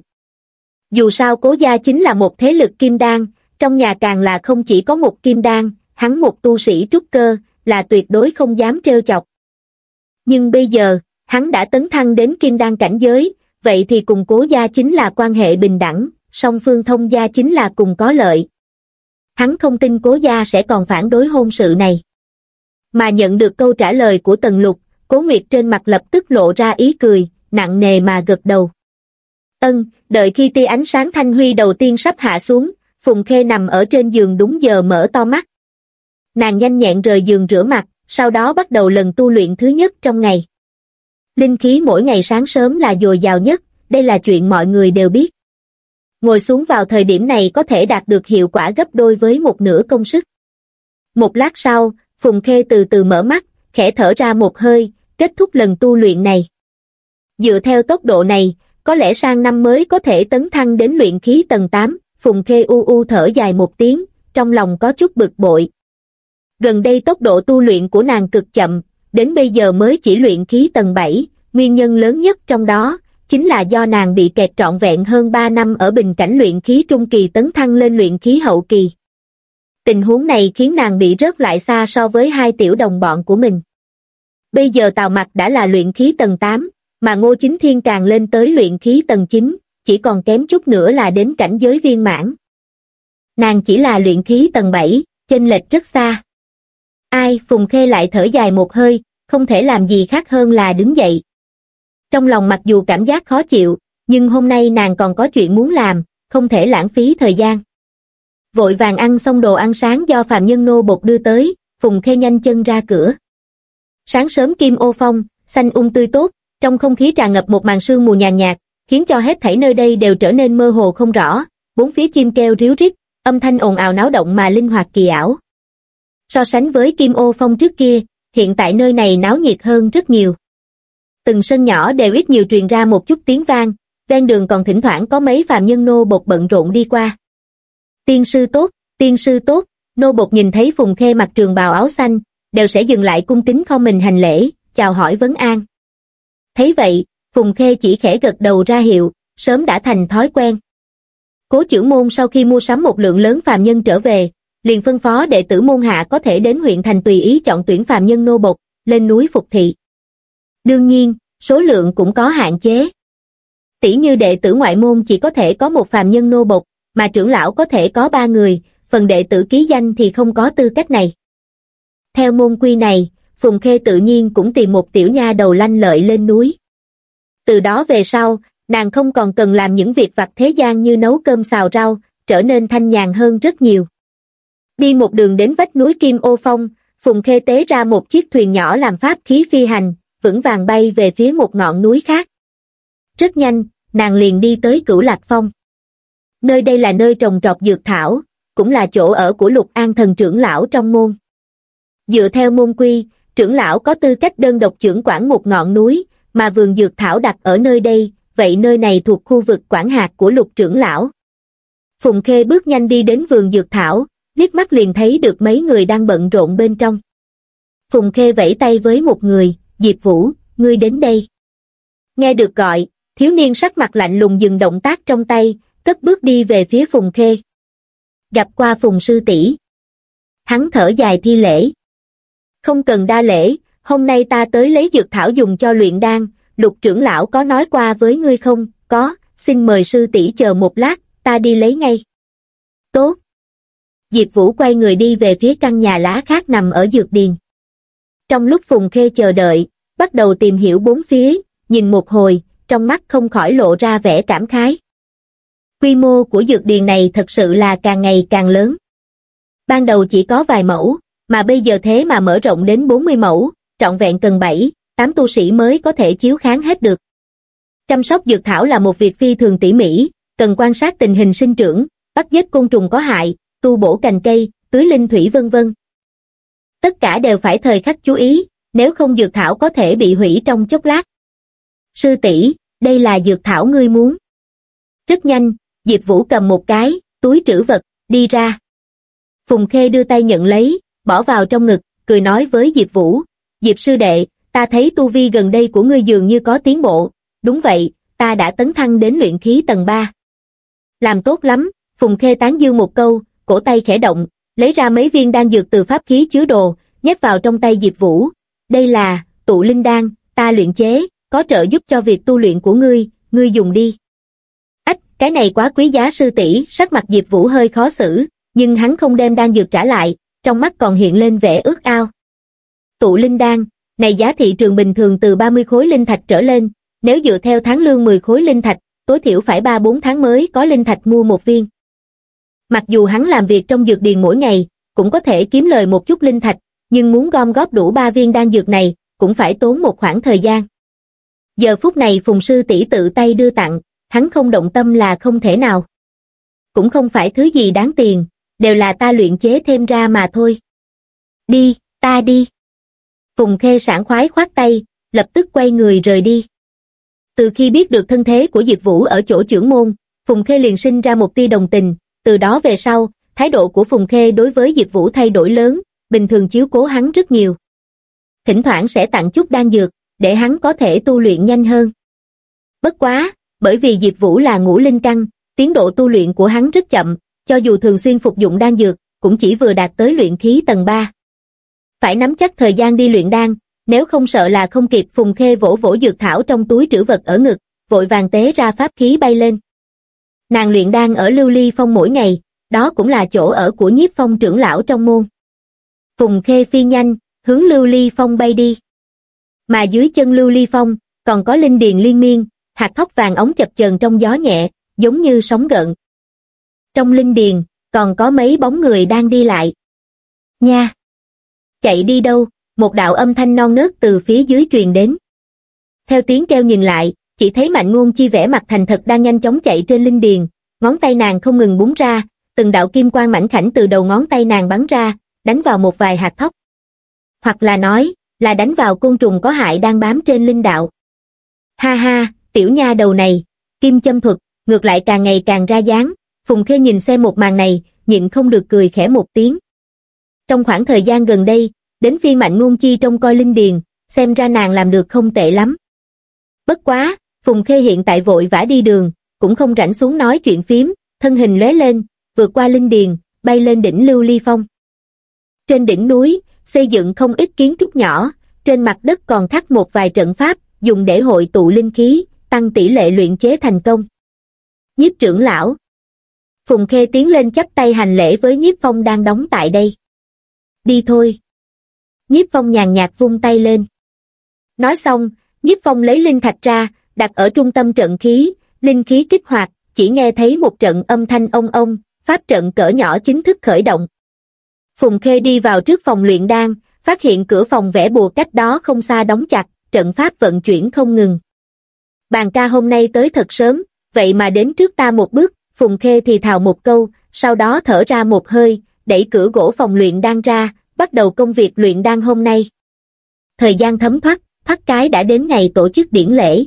Dù sao cố gia chính là một thế lực kim đan, trong nhà càng là không chỉ có một kim đan, hắn một tu sĩ trúc cơ, là tuyệt đối không dám trêu chọc. Nhưng bây giờ, hắn đã tấn thăng đến kim đan cảnh giới, vậy thì cùng cố gia chính là quan hệ bình đẳng, song phương thông gia chính là cùng có lợi. Hắn không tin cố gia sẽ còn phản đối hôn sự này. Mà nhận được câu trả lời của Tần Lục, cố Nguyệt trên mặt lập tức lộ ra ý cười, nặng nề mà gật đầu. Ân, đợi khi tia ánh sáng thanh huy đầu tiên sắp hạ xuống, Phùng Khê nằm ở trên giường đúng giờ mở to mắt. Nàng nhanh nhẹn rời giường rửa mặt, sau đó bắt đầu lần tu luyện thứ nhất trong ngày. Linh khí mỗi ngày sáng sớm là dồi dào nhất, đây là chuyện mọi người đều biết. Ngồi xuống vào thời điểm này có thể đạt được hiệu quả gấp đôi với một nửa công sức. Một lát sau, Phùng Khê từ từ mở mắt, khẽ thở ra một hơi, kết thúc lần tu luyện này. Dựa theo tốc độ này, có lẽ sang năm mới có thể tấn thăng đến luyện khí tầng 8, Phùng Khê u u thở dài một tiếng, trong lòng có chút bực bội. Gần đây tốc độ tu luyện của nàng cực chậm, đến bây giờ mới chỉ luyện khí tầng 7, nguyên nhân lớn nhất trong đó, chính là do nàng bị kẹt trọn vẹn hơn 3 năm ở bình cảnh luyện khí trung kỳ tấn thăng lên luyện khí hậu kỳ. Tình huống này khiến nàng bị rớt lại xa so với hai tiểu đồng bọn của mình. Bây giờ Tào Mặc đã là luyện khí tầng 8, mà Ngô Chính Thiên càng lên tới luyện khí tầng 9, chỉ còn kém chút nữa là đến cảnh giới viên mãn. Nàng chỉ là luyện khí tầng 7, chênh lệch rất xa. Ai, Phùng Khê lại thở dài một hơi, không thể làm gì khác hơn là đứng dậy. Trong lòng mặc dù cảm giác khó chịu, nhưng hôm nay nàng còn có chuyện muốn làm, không thể lãng phí thời gian. Vội vàng ăn xong đồ ăn sáng do Phạm Nhân Nô bột đưa tới, Phùng Khê nhanh chân ra cửa. Sáng sớm kim ô phong, xanh ung tươi tốt, trong không khí tràn ngập một màn sương mù nhàn nhạt, khiến cho hết thảy nơi đây đều trở nên mơ hồ không rõ, bốn phía chim kêu ríu rít, âm thanh ồn ào náo động mà linh hoạt kỳ ảo. So sánh với kim ô phong trước kia, hiện tại nơi này náo nhiệt hơn rất nhiều. Từng sân nhỏ đều ít nhiều truyền ra một chút tiếng vang, ven đường còn thỉnh thoảng có mấy phàm nhân nô bột bận rộn đi qua. Tiên sư tốt, tiên sư tốt, nô bột nhìn thấy Phùng Khê mặc trường bào áo xanh, đều sẽ dừng lại cung kính không mình hành lễ, chào hỏi vấn an. Thấy vậy, Phùng Khê chỉ khẽ gật đầu ra hiệu, sớm đã thành thói quen. Cố trưởng môn sau khi mua sắm một lượng lớn phàm nhân trở về, liền phân phó đệ tử môn hạ có thể đến huyện thành tùy ý chọn tuyển phàm nhân nô bộc, lên núi phục thị. Đương nhiên, số lượng cũng có hạn chế. Tỷ như đệ tử ngoại môn chỉ có thể có một phàm nhân nô bộc, mà trưởng lão có thể có ba người, phần đệ tử ký danh thì không có tư cách này. Theo môn quy này, Phùng Khê tự nhiên cũng tìm một tiểu nha đầu lanh lợi lên núi. Từ đó về sau, nàng không còn cần làm những việc vặt thế gian như nấu cơm xào rau, trở nên thanh nhàn hơn rất nhiều. Đi một đường đến vách núi Kim Ô Phong, Phùng Khê tế ra một chiếc thuyền nhỏ làm pháp khí phi hành, vững vàng bay về phía một ngọn núi khác. Rất nhanh, nàng liền đi tới Cửu Lạc Phong. Nơi đây là nơi trồng trọt dược thảo, cũng là chỗ ở của lục an thần trưởng lão trong môn. Dựa theo môn quy, trưởng lão có tư cách đơn độc trưởng quản một ngọn núi, mà vườn dược thảo đặt ở nơi đây, vậy nơi này thuộc khu vực quản hạt của lục trưởng lão. Phùng Khê bước nhanh đi đến vườn dược thảo, liếc mắt liền thấy được mấy người đang bận rộn bên trong. Phùng Khê vẫy tay với một người, Diệp Vũ, ngươi đến đây. Nghe được gọi, thiếu niên sắc mặt lạnh lùng dừng động tác trong tay, cất bước đi về phía Phùng Khê. Gặp qua Phùng Sư tỷ Hắn thở dài thi lễ. Không cần đa lễ, hôm nay ta tới lấy dược thảo dùng cho luyện đan, lục trưởng lão có nói qua với ngươi không? Có, xin mời sư tỷ chờ một lát, ta đi lấy ngay. Tốt. Diệp Vũ quay người đi về phía căn nhà lá khác nằm ở dược điền. Trong lúc Phùng Khê chờ đợi, bắt đầu tìm hiểu bốn phía, nhìn một hồi, trong mắt không khỏi lộ ra vẻ cảm khái. Quy mô của dược điền này thật sự là càng ngày càng lớn. Ban đầu chỉ có vài mẫu, mà bây giờ thế mà mở rộng đến 40 mẫu, trọn vẹn cần 7, 8 tu sĩ mới có thể chiếu kháng hết được. Chăm sóc dược thảo là một việc phi thường tỉ mỉ, cần quan sát tình hình sinh trưởng, bắt giết côn trùng có hại, tu bổ cành cây, tưới linh thủy vân vân. Tất cả đều phải thời khắc chú ý, nếu không dược thảo có thể bị hủy trong chốc lát. Sư tỷ, đây là dược thảo ngươi muốn. Rất nhanh, Diệp Vũ cầm một cái, túi trữ vật, đi ra. Phùng Khê đưa tay nhận lấy, bỏ vào trong ngực, cười nói với Diệp Vũ, Diệp sư đệ, ta thấy tu vi gần đây của ngươi dường như có tiến bộ, đúng vậy, ta đã tấn thăng đến luyện khí tầng 3. Làm tốt lắm, Phùng Khê tán dương một câu, cổ tay khẽ động, lấy ra mấy viên đan dược từ pháp khí chứa đồ, nhét vào trong tay Diệp Vũ. Đây là, tụ linh đan, ta luyện chế, có trợ giúp cho việc tu luyện của ngươi, ngươi dùng đi. Ách, cái này quá quý giá sư tỷ, sắc mặt Diệp Vũ hơi khó xử, nhưng hắn không đem đan dược trả lại, trong mắt còn hiện lên vẻ ước ao. Tụ linh đan, này giá thị trường bình thường từ 30 khối linh thạch trở lên, nếu dựa theo tháng lương 10 khối linh thạch, tối thiểu phải 3-4 tháng mới có linh thạch mua một viên. Mặc dù hắn làm việc trong dược điền mỗi ngày, cũng có thể kiếm lời một chút linh thạch, nhưng muốn gom góp đủ ba viên đan dược này, cũng phải tốn một khoảng thời gian. Giờ phút này Phùng Sư tỷ tự tay đưa tặng, hắn không động tâm là không thể nào. Cũng không phải thứ gì đáng tiền, đều là ta luyện chế thêm ra mà thôi. Đi, ta đi. Phùng Khê sảng khoái khoát tay, lập tức quay người rời đi. Từ khi biết được thân thế của Diệp Vũ ở chỗ trưởng môn, Phùng Khê liền sinh ra một tia đồng tình, từ đó về sau, thái độ của Phùng Khê đối với Diệp Vũ thay đổi lớn, bình thường chiếu cố hắn rất nhiều. Thỉnh thoảng sẽ tặng chút đan dược, để hắn có thể tu luyện nhanh hơn. Bất quá, bởi vì Diệp Vũ là ngũ linh căn, tiến độ tu luyện của hắn rất chậm, cho dù thường xuyên phục dụng đan dược, cũng chỉ vừa đạt tới luyện khí tầng 3. Phải nắm chắc thời gian đi luyện đan, nếu không sợ là không kịp Phùng Khê vỗ vỗ dược thảo trong túi trữ vật ở ngực, vội vàng tế ra pháp khí bay lên. Nàng luyện đan ở Lưu Ly Phong mỗi ngày, đó cũng là chỗ ở của nhiếp phong trưởng lão trong môn. Phùng Khê phi nhanh, hướng Lưu Ly Phong bay đi. Mà dưới chân Lưu Ly Phong, còn có linh điền liên miên, hạt thóc vàng ống chập chờn trong gió nhẹ, giống như sóng gợn. Trong linh điền, còn có mấy bóng người đang đi lại. Nha! Chạy đi đâu? Một đạo âm thanh non nớt từ phía dưới truyền đến. Theo tiếng kêu nhìn lại, chỉ thấy mạnh ngôn chi vẽ mặt thành thật đang nhanh chóng chạy trên linh điền, ngón tay nàng không ngừng búng ra, từng đạo kim quang mảnh khảnh từ đầu ngón tay nàng bắn ra, đánh vào một vài hạt thóc. Hoặc là nói, là đánh vào côn trùng có hại đang bám trên linh đạo. Ha ha, tiểu nha đầu này, kim châm thuật, ngược lại càng ngày càng ra dáng, Phùng Khê nhìn xem một màn này, nhịn không được cười khẽ một tiếng. Trong khoảng thời gian gần đây, đến phiên mạnh ngôn chi trong coi linh điền, xem ra nàng làm được không tệ lắm. Bất quá, Phùng Khê hiện tại vội vã đi đường, cũng không rảnh xuống nói chuyện phím, thân hình lóe lên, vượt qua linh điền, bay lên đỉnh Lưu Ly Phong. Trên đỉnh núi, xây dựng không ít kiến trúc nhỏ, trên mặt đất còn khắc một vài trận pháp, dùng để hội tụ linh khí, tăng tỷ lệ luyện chế thành công. Nhiếp trưởng lão Phùng Khê tiến lên chắp tay hành lễ với Nhiếp Phong đang đóng tại đây. Đi thôi. Nhiếp Phong nhàn nhạt vung tay lên. Nói xong, Nhiếp Phong lấy linh thạch ra, đặt ở trung tâm trận khí, linh khí kích hoạt, chỉ nghe thấy một trận âm thanh ông ông, pháp trận cỡ nhỏ chính thức khởi động. Phùng Khê đi vào trước phòng luyện đan, phát hiện cửa phòng vẽ bùa cách đó không xa đóng chặt, trận pháp vận chuyển không ngừng. Bàn ca hôm nay tới thật sớm, vậy mà đến trước ta một bước, Phùng Khê thì thào một câu, sau đó thở ra một hơi, đẩy cửa gỗ phòng luyện đan ra, bắt đầu công việc luyện đan hôm nay. Thời gian thấm thoát, thoát cái đã đến ngày tổ chức điển lễ.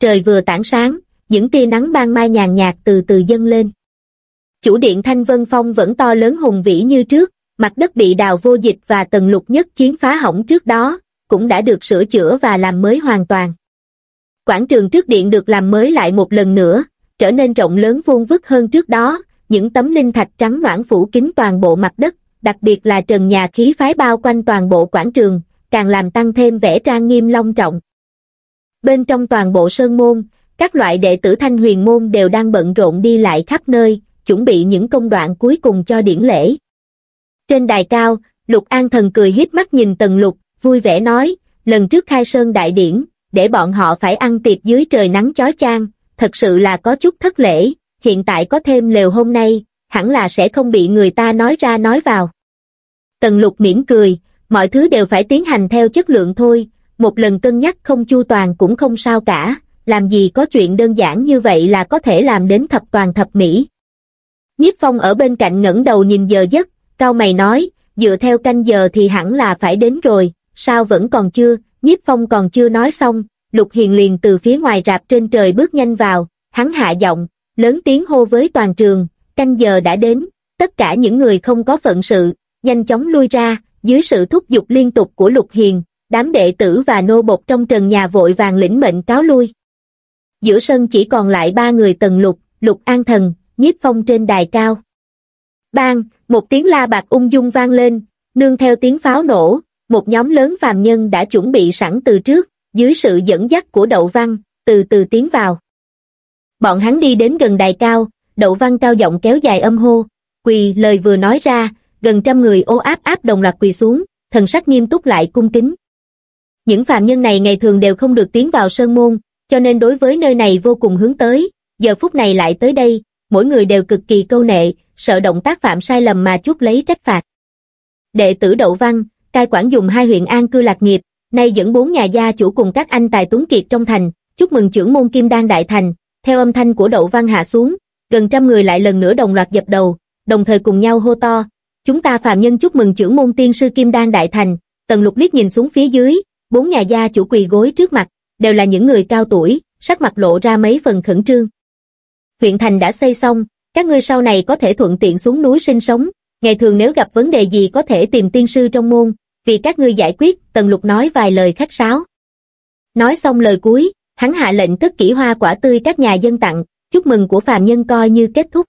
Trời vừa tảng sáng, những tia nắng ban mai nhàn nhạt từ từ dâng lên. Chủ điện Thanh Vân Phong vẫn to lớn hùng vĩ như trước, mặt đất bị đào vô dịch và tầng lục nhất chiến phá hỏng trước đó, cũng đã được sửa chữa và làm mới hoàn toàn. Quảng trường trước điện được làm mới lại một lần nữa, trở nên rộng lớn vuông vức hơn trước đó, những tấm linh thạch trắng loãng phủ kín toàn bộ mặt đất, đặc biệt là trần nhà khí phái bao quanh toàn bộ quảng trường, càng làm tăng thêm vẻ trang nghiêm long trọng. Bên trong toàn bộ sơn môn, các loại đệ tử thanh huyền môn đều đang bận rộn đi lại khắp nơi, chuẩn bị những công đoạn cuối cùng cho điển lễ. Trên đài cao, Lục An Thần cười hiếp mắt nhìn Tần Lục, vui vẻ nói, lần trước khai sơn đại điển, để bọn họ phải ăn tiệc dưới trời nắng chói chang, thật sự là có chút thất lễ, hiện tại có thêm lều hôm nay, hẳn là sẽ không bị người ta nói ra nói vào. Tần Lục mỉm cười, mọi thứ đều phải tiến hành theo chất lượng thôi, một lần cân nhắc không chu toàn cũng không sao cả, làm gì có chuyện đơn giản như vậy là có thể làm đến thập toàn thập mỹ. Nhiếp Phong ở bên cạnh ngẩng đầu nhìn giờ giấc, cao mày nói, dựa theo canh giờ thì hẳn là phải đến rồi, sao vẫn còn chưa, Nhiếp Phong còn chưa nói xong, Lục Hiền liền từ phía ngoài rạp trên trời bước nhanh vào, hắn hạ giọng, lớn tiếng hô với toàn trường, canh giờ đã đến, tất cả những người không có phận sự, nhanh chóng lui ra, dưới sự thúc giục liên tục của Lục Hiền, đám đệ tử và nô bộc trong trần nhà vội vàng lĩnh mệnh cáo lui. Giữa sân chỉ còn lại ba người tần lục, lục an thần, nhiếp phong trên đài cao. Bang, một tiếng la bạc ung dung vang lên, nương theo tiếng pháo nổ, một nhóm lớn phàm nhân đã chuẩn bị sẵn từ trước, dưới sự dẫn dắt của đậu văn, từ từ tiến vào. Bọn hắn đi đến gần đài cao, đậu văn cao giọng kéo dài âm hô, quỳ lời vừa nói ra, gần trăm người ô áp áp đồng loạt quỳ xuống, thần sắc nghiêm túc lại cung kính. Những phạm nhân này ngày thường đều không được tiến vào sơn môn, cho nên đối với nơi này vô cùng hướng tới, giờ phút này lại tới đây, mỗi người đều cực kỳ câu nệ, sợ động tác phạm sai lầm mà chút lấy trách phạt. Đệ tử Đậu Văn, cai quản dùng hai huyện an cư lạc nghiệp, nay dẫn bốn nhà gia chủ cùng các anh tài tuấn kiệt trong thành, chúc mừng trưởng môn Kim Đan Đại Thành, theo âm thanh của Đậu Văn hạ xuống, gần trăm người lại lần nữa đồng loạt dập đầu, đồng thời cùng nhau hô to, chúng ta phạm nhân chúc mừng trưởng môn tiên sư Kim Đan Đại Thành, tần lục liếc nhìn xuống phía dưới, bốn nhà gia chủ quỳ gối trước mặt, đều là những người cao tuổi, sắc mặt lộ ra mấy phần khẩn trương. Huyện thành đã xây xong, các ngươi sau này có thể thuận tiện xuống núi sinh sống, ngày thường nếu gặp vấn đề gì có thể tìm tiên sư trong môn, vì các ngươi giải quyết, Tần Lục nói vài lời khách sáo. Nói xong lời cuối, hắn hạ lệnh cất kỹ hoa quả tươi các nhà dân tặng, chúc mừng của phàm nhân coi như kết thúc.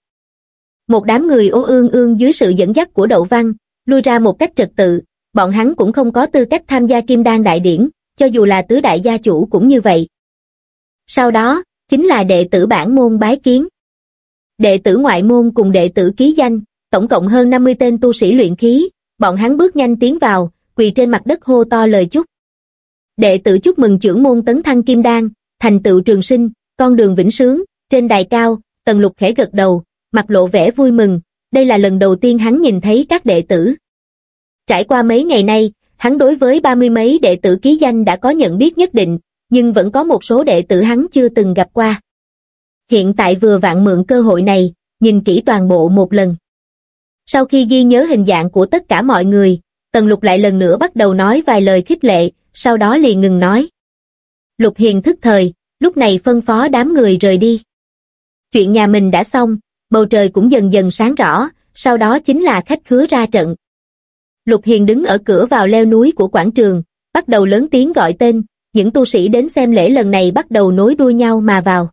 Một đám người ô ương ương dưới sự dẫn dắt của Đậu Văn, lui ra một cách trật tự, bọn hắn cũng không có tư cách tham gia kim đan đại điển, cho dù là tứ đại gia chủ cũng như vậy. Sau đó, chính là đệ tử bản môn bái kiến. Đệ tử ngoại môn cùng đệ tử ký danh, tổng cộng hơn 50 tên tu sĩ luyện khí, bọn hắn bước nhanh tiến vào, quỳ trên mặt đất hô to lời chúc. Đệ tử chúc mừng trưởng môn tấn thăng kim đan, thành tựu trường sinh, con đường vĩnh sướng, trên đài cao, tần lục khẽ gật đầu, mặt lộ vẻ vui mừng, đây là lần đầu tiên hắn nhìn thấy các đệ tử. Trải qua mấy ngày nay, hắn đối với ba mươi mấy đệ tử ký danh đã có nhận biết nhất định, nhưng vẫn có một số đệ tử hắn chưa từng gặp qua. Hiện tại vừa vạn mượn cơ hội này, nhìn kỹ toàn bộ một lần. Sau khi ghi nhớ hình dạng của tất cả mọi người, Tần Lục lại lần nữa bắt đầu nói vài lời khích lệ, sau đó liền ngừng nói. Lục Hiền thức thời, lúc này phân phó đám người rời đi. Chuyện nhà mình đã xong, bầu trời cũng dần dần sáng rõ, sau đó chính là khách khứa ra trận. Lục Hiền đứng ở cửa vào leo núi của quảng trường, bắt đầu lớn tiếng gọi tên, những tu sĩ đến xem lễ lần này bắt đầu nối đuôi nhau mà vào.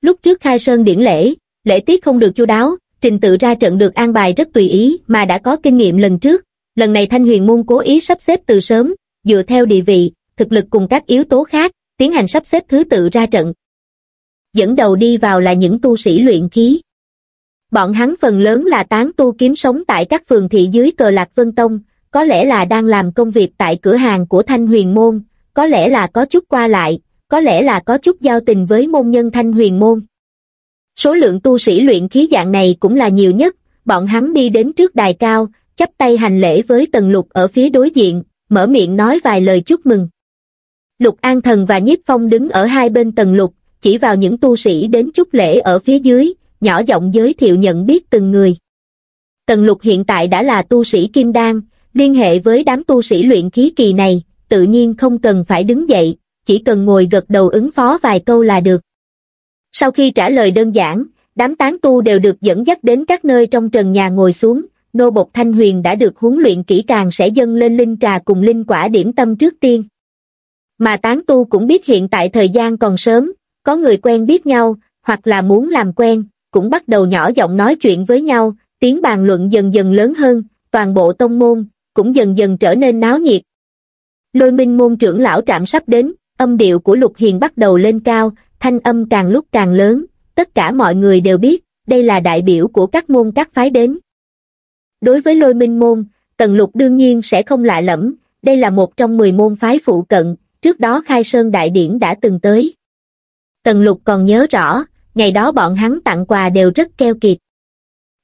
Lúc trước khai sơn điển lễ, lễ tiết không được chu đáo, trình tự ra trận được an bài rất tùy ý mà đã có kinh nghiệm lần trước. Lần này Thanh Huyền Môn cố ý sắp xếp từ sớm, dựa theo địa vị, thực lực cùng các yếu tố khác, tiến hành sắp xếp thứ tự ra trận. Dẫn đầu đi vào là những tu sĩ luyện khí. Bọn hắn phần lớn là tán tu kiếm sống tại các phường thị dưới cờ Lạc Vân Tông, có lẽ là đang làm công việc tại cửa hàng của Thanh Huyền Môn, có lẽ là có chút qua lại, có lẽ là có chút giao tình với môn nhân Thanh Huyền Môn. Số lượng tu sĩ luyện khí dạng này cũng là nhiều nhất, bọn hắn đi đến trước đài cao, chắp tay hành lễ với Tần Lục ở phía đối diện, mở miệng nói vài lời chúc mừng. Lục An Thần và Nhiếp Phong đứng ở hai bên Tần Lục, chỉ vào những tu sĩ đến chúc lễ ở phía dưới, nhỏ giọng giới thiệu nhận biết từng người. Tần Lục hiện tại đã là tu sĩ Kim Đan, liên hệ với đám tu sĩ luyện khí kỳ này, tự nhiên không cần phải đứng dậy, chỉ cần ngồi gật đầu ứng phó vài câu là được. Sau khi trả lời đơn giản, đám tán tu đều được dẫn dắt đến các nơi trong trần nhà ngồi xuống, nô bộc thanh huyền đã được huấn luyện kỹ càng sẽ dâng lên linh trà cùng linh quả điểm tâm trước tiên. Mà tán tu cũng biết hiện tại thời gian còn sớm, có người quen biết nhau, hoặc là muốn làm quen, cũng bắt đầu nhỏ giọng nói chuyện với nhau, tiếng bàn luận dần dần lớn hơn, toàn bộ tông môn, cũng dần dần trở nên náo nhiệt. Lôi minh môn trưởng lão trạm sắp đến, âm điệu của Lục Hiền bắt đầu lên cao, thanh âm càng lúc càng lớn, tất cả mọi người đều biết, đây là đại biểu của các môn các phái đến. Đối với lôi minh môn, Tần Lục đương nhiên sẽ không lạ lẫm, đây là một trong 10 môn phái phụ cận, trước đó khai sơn đại điển đã từng tới. Tần Lục còn nhớ rõ, ngày đó bọn hắn tặng quà đều rất keo kiệt.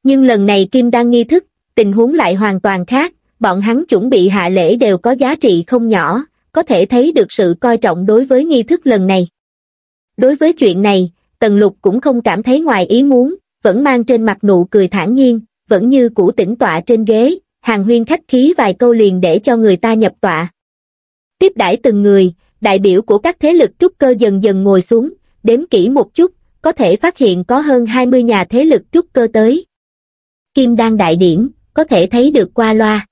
Nhưng lần này Kim đang nghi thức, tình huống lại hoàn toàn khác, bọn hắn chuẩn bị hạ lễ đều có giá trị không nhỏ, có thể thấy được sự coi trọng đối với nghi thức lần này. Đối với chuyện này, Tần Lục cũng không cảm thấy ngoài ý muốn, vẫn mang trên mặt nụ cười thản nhiên, vẫn như cũ tĩnh tọa trên ghế, hàng huyên khách khí vài câu liền để cho người ta nhập tọa. Tiếp đãi từng người, đại biểu của các thế lực trúc cơ dần dần ngồi xuống, đếm kỹ một chút, có thể phát hiện có hơn 20 nhà thế lực trúc cơ tới. Kim đan đại điển, có thể thấy được qua loa.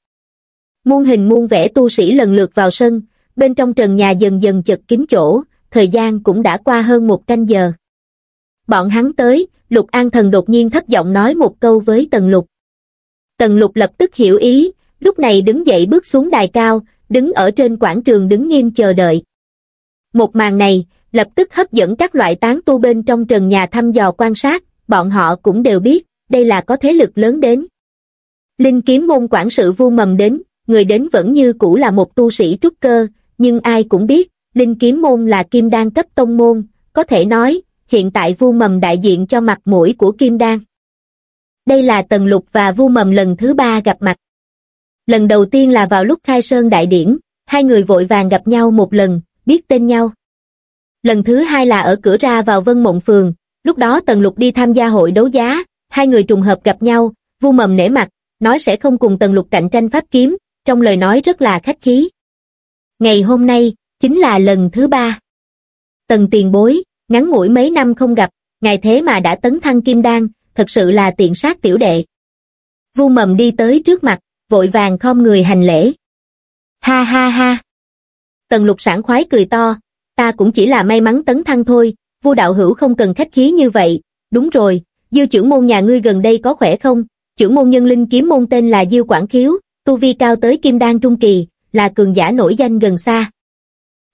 Muôn hình muôn vẻ tu sĩ lần lượt vào sân, bên trong trần nhà dần dần chật kín chỗ, thời gian cũng đã qua hơn một canh giờ. Bọn hắn tới, Lục An Thần đột nhiên thấp giọng nói một câu với Tần Lục. Tần Lục lập tức hiểu ý, lúc này đứng dậy bước xuống đài cao, đứng ở trên quảng trường đứng nghiêm chờ đợi. Một màn này, lập tức hấp dẫn các loại tán tu bên trong trần nhà thăm dò quan sát, bọn họ cũng đều biết, đây là có thế lực lớn đến. Linh kiếm môn quản sự vu mầm đến, người đến vẫn như cũ là một tu sĩ trúc cơ, nhưng ai cũng biết, Linh kiếm môn là kim đan cấp tông môn, có thể nói, hiện tại vu mầm đại diện cho mặt mũi của kim đan. Đây là Tần Lục và vu mầm lần thứ ba gặp mặt. Lần đầu tiên là vào lúc khai sơn đại điển, hai người vội vàng gặp nhau một lần, biết tên nhau. Lần thứ hai là ở cửa ra vào Vân Mộng Phường, lúc đó Tần Lục đi tham gia hội đấu giá, hai người trùng hợp gặp nhau, vu mầm nể mặt, nói sẽ không cùng Tần Lục cạnh tranh pháp kiếm, trong lời nói rất là khách khí. Ngày hôm nay, chính là lần thứ ba. Tần tiền bối, ngắn ngủi mấy năm không gặp, ngày thế mà đã tấn thăng kim đan, thật sự là tiện sát tiểu đệ. Vu mầm đi tới trước mặt, vội vàng khom người hành lễ. Ha ha ha. Tần lục sảng khoái cười to, ta cũng chỉ là may mắn tấn thăng thôi, vu đạo hữu không cần khách khí như vậy, đúng rồi, dư trưởng môn nhà ngươi gần đây có khỏe không? Trưởng môn nhân linh kiếm môn tên là Diêu Quảng Khiếu, tu vi cao tới kim đan trung kỳ, là cường giả nổi danh gần xa.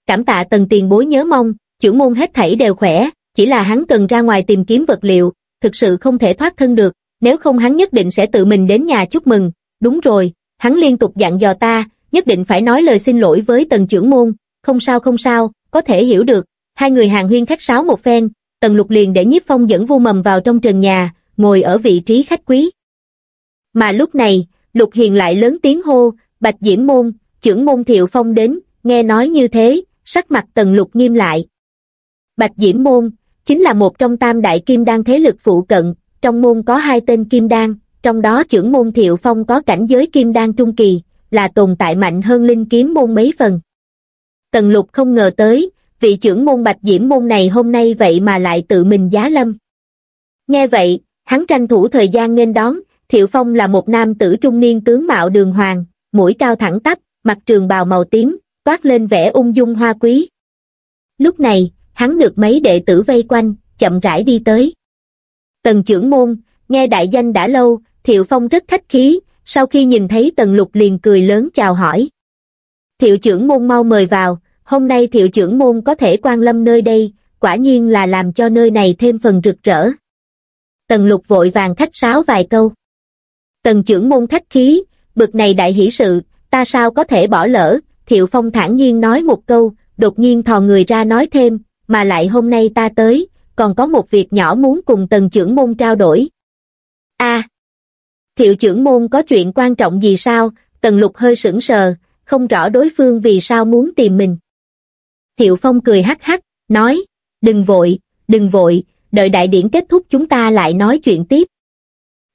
Cảm tạ tần tiền bối nhớ mong, trưởng môn hết thảy đều khỏe, chỉ là hắn cần ra ngoài tìm kiếm vật liệu, thực sự không thể thoát thân được, nếu không hắn nhất định sẽ tự mình đến nhà chúc mừng, đúng rồi, hắn liên tục dặn dò ta, nhất định phải nói lời xin lỗi với tần trưởng môn, không sao không sao, có thể hiểu được, hai người hàng huyên khách sáo một phen, tần lục liền để nhiếp phong dẫn vu mầm vào trong trần nhà, ngồi ở vị trí khách quý. Mà lúc này, lục hiền lại lớn tiếng hô, bạch diễm môn, trưởng môn thiệu phong đến, nghe nói như thế, sắc mặt tần lục nghiêm lại. Bạch diễm môn, chính là một trong tam đại kim đan thế lực phụ cận, trong môn có hai tên kim đan, trong đó trưởng môn thiệu phong có cảnh giới kim đan trung kỳ, là tồn tại mạnh hơn linh kiếm môn mấy phần. Tần lục không ngờ tới, vị trưởng môn bạch diễm môn này hôm nay vậy mà lại tự mình giá lâm. Nghe vậy, hắn tranh thủ thời gian nghênh đón, Thiệu Phong là một nam tử trung niên tướng mạo đường hoàng, mũi cao thẳng tắp, mặt trường bào màu tím, toát lên vẻ ung dung hoa quý. Lúc này, hắn được mấy đệ tử vây quanh, chậm rãi đi tới. Tần trưởng môn, nghe đại danh đã lâu, Thiệu Phong rất khách khí, sau khi nhìn thấy Tần Lục liền cười lớn chào hỏi. Thiệu trưởng môn mau mời vào, hôm nay thiệu trưởng môn có thể quan lâm nơi đây, quả nhiên là làm cho nơi này thêm phần rực rỡ. Tần Lục vội vàng khách sáo vài câu. Tần trưởng môn khách khí, bực này đại hỷ sự, ta sao có thể bỏ lỡ, Thiệu Phong thản nhiên nói một câu, đột nhiên thò người ra nói thêm, mà lại hôm nay ta tới, còn có một việc nhỏ muốn cùng tần trưởng môn trao đổi. a Thiệu trưởng môn có chuyện quan trọng gì sao, tần lục hơi sững sờ, không rõ đối phương vì sao muốn tìm mình. Thiệu Phong cười hắc hắc, nói, đừng vội, đừng vội, đợi đại điển kết thúc chúng ta lại nói chuyện tiếp.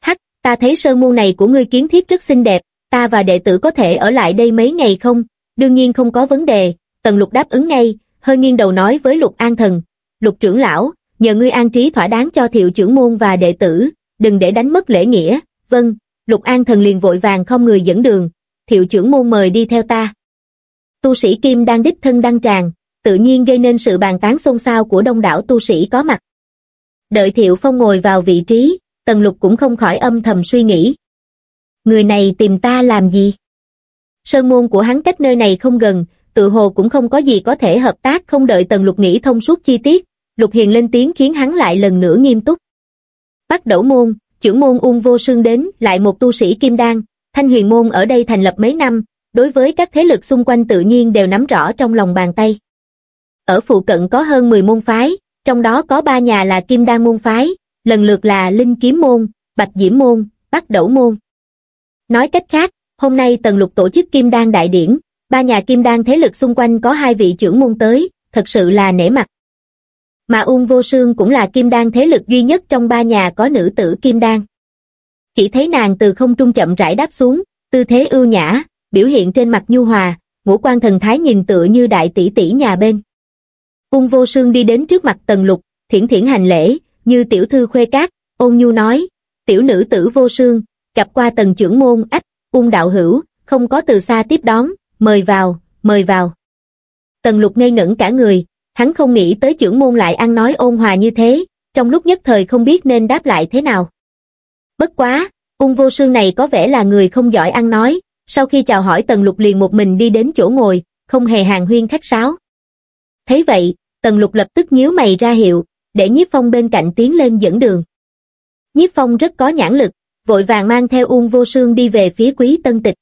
Hắc, ta thấy sơn môn này của ngươi kiến thiết rất xinh đẹp, ta và đệ tử có thể ở lại đây mấy ngày không? Đương nhiên không có vấn đề, Tần Lục đáp ứng ngay, hơi nghiêng đầu nói với Lục An Thần, Lục trưởng lão, nhờ ngươi an trí thỏa đáng cho thiệu trưởng môn và đệ tử, đừng để đánh mất lễ nghĩa, vâng, Lục An Thần liền vội vàng không người dẫn đường, thiệu trưởng môn mời đi theo ta. Tu sĩ Kim đang đích thân đăng tràng, tự nhiên gây nên sự bàn tán xôn xao của đông đảo tu sĩ có mặt. Đợi Thiệu Phong ngồi vào vị trí, Tần Lục cũng không khỏi âm thầm suy nghĩ. Người này tìm ta làm gì? Sơn môn của hắn cách nơi này không gần, tự hồ cũng không có gì có thể hợp tác không đợi Tần Lục nghĩ thông suốt chi tiết, Lục Hiền lên tiếng khiến hắn lại lần nữa nghiêm túc. Bắt đầu môn, trưởng môn ung vô sương đến, lại một tu sĩ kim đan, thanh huyền môn ở đây thành lập mấy năm, đối với các thế lực xung quanh tự nhiên đều nắm rõ trong lòng bàn tay. Ở phụ cận có hơn 10 môn phái, trong đó có ba nhà là Kim Đan môn phái, lần lượt là Linh Kiếm môn, Bạch Diễm môn, Bắc Đẩu môn. Nói cách khác, hôm nay Tần Lục tổ chức Kim Đan đại điển, ba nhà Kim Đan thế lực xung quanh có hai vị trưởng môn tới, thật sự là nể mặt. Mà Ung Vô Sương cũng là Kim Đan thế lực duy nhất trong ba nhà có nữ tử Kim Đan. Chỉ thấy nàng từ không trung chậm rãi đáp xuống, tư thế ưu nhã, biểu hiện trên mặt nhu hòa, ngũ quan thần thái nhìn tựa như đại tỷ tỷ nhà bên. Ung vô sương đi đến trước mặt tần lục, thiển thiển hành lễ, như tiểu thư khuê cát, ôn nhu nói, tiểu nữ tử vô sương, gặp qua tần trưởng môn ách, ung đạo hữu, không có từ xa tiếp đón, mời vào, mời vào. Tần lục ngây ngẩn cả người, hắn không nghĩ tới trưởng môn lại ăn nói ôn hòa như thế, trong lúc nhất thời không biết nên đáp lại thế nào. Bất quá, ung vô sương này có vẻ là người không giỏi ăn nói, sau khi chào hỏi tần lục liền một mình đi đến chỗ ngồi, không hề hàng huyên khách sáo. Thấy vậy, Tần Lục lập tức nhíu mày ra hiệu, để Nhiếp Phong bên cạnh tiến lên dẫn đường. Nhiếp Phong rất có nhãn lực, vội vàng mang theo Ung Vô Sương đi về phía Quý Tân Tịch.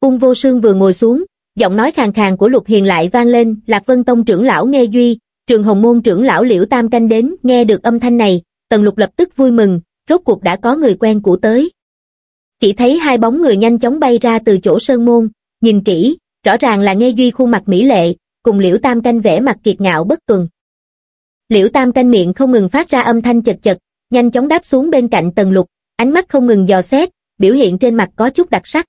Ung Vô Sương vừa ngồi xuống, giọng nói khàn khàn của Lục Hiền lại vang lên, Lạc Vân Tông trưởng lão Nghe Duy, Trường Hồng Môn trưởng lão Liễu Tam Canh đến, nghe được âm thanh này, Tần Lục lập tức vui mừng, rốt cuộc đã có người quen cũ tới. Chỉ thấy hai bóng người nhanh chóng bay ra từ chỗ sơn môn, nhìn kỹ, rõ ràng là Nghe Duy khuôn mặt mỹ lệ, cùng Liễu Tam Canh vẽ mặt kiệt ngạo bất tuần. Liễu Tam Canh miệng không ngừng phát ra âm thanh chật chật, nhanh chóng đáp xuống bên cạnh Tần Lục, ánh mắt không ngừng dò xét, biểu hiện trên mặt có chút đặc sắc.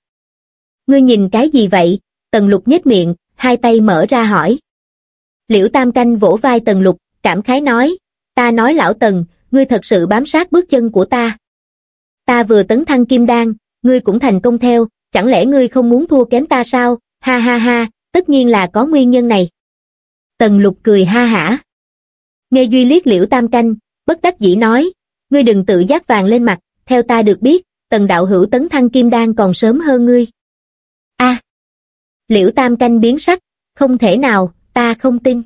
Ngươi nhìn cái gì vậy? Tần Lục nhếch miệng, hai tay mở ra hỏi. Liễu Tam Canh vỗ vai Tần Lục, cảm khái nói, ta nói lão Tần, ngươi thật sự bám sát bước chân của ta. Ta vừa tấn thăng kim đan, ngươi cũng thành công theo, chẳng lẽ ngươi không muốn thua kém ta sao? Ha ha ha, tất nhiên là có nguyên nhân này. Tần lục cười ha hả. Nghe Duy liếc liễu tam canh, bất đắc dĩ nói, ngươi đừng tự giác vàng lên mặt, theo ta được biết, tần đạo hữu tấn thăng kim đan còn sớm hơn ngươi. a Liễu Tam Canh biến sắc, không thể nào, ta không tin.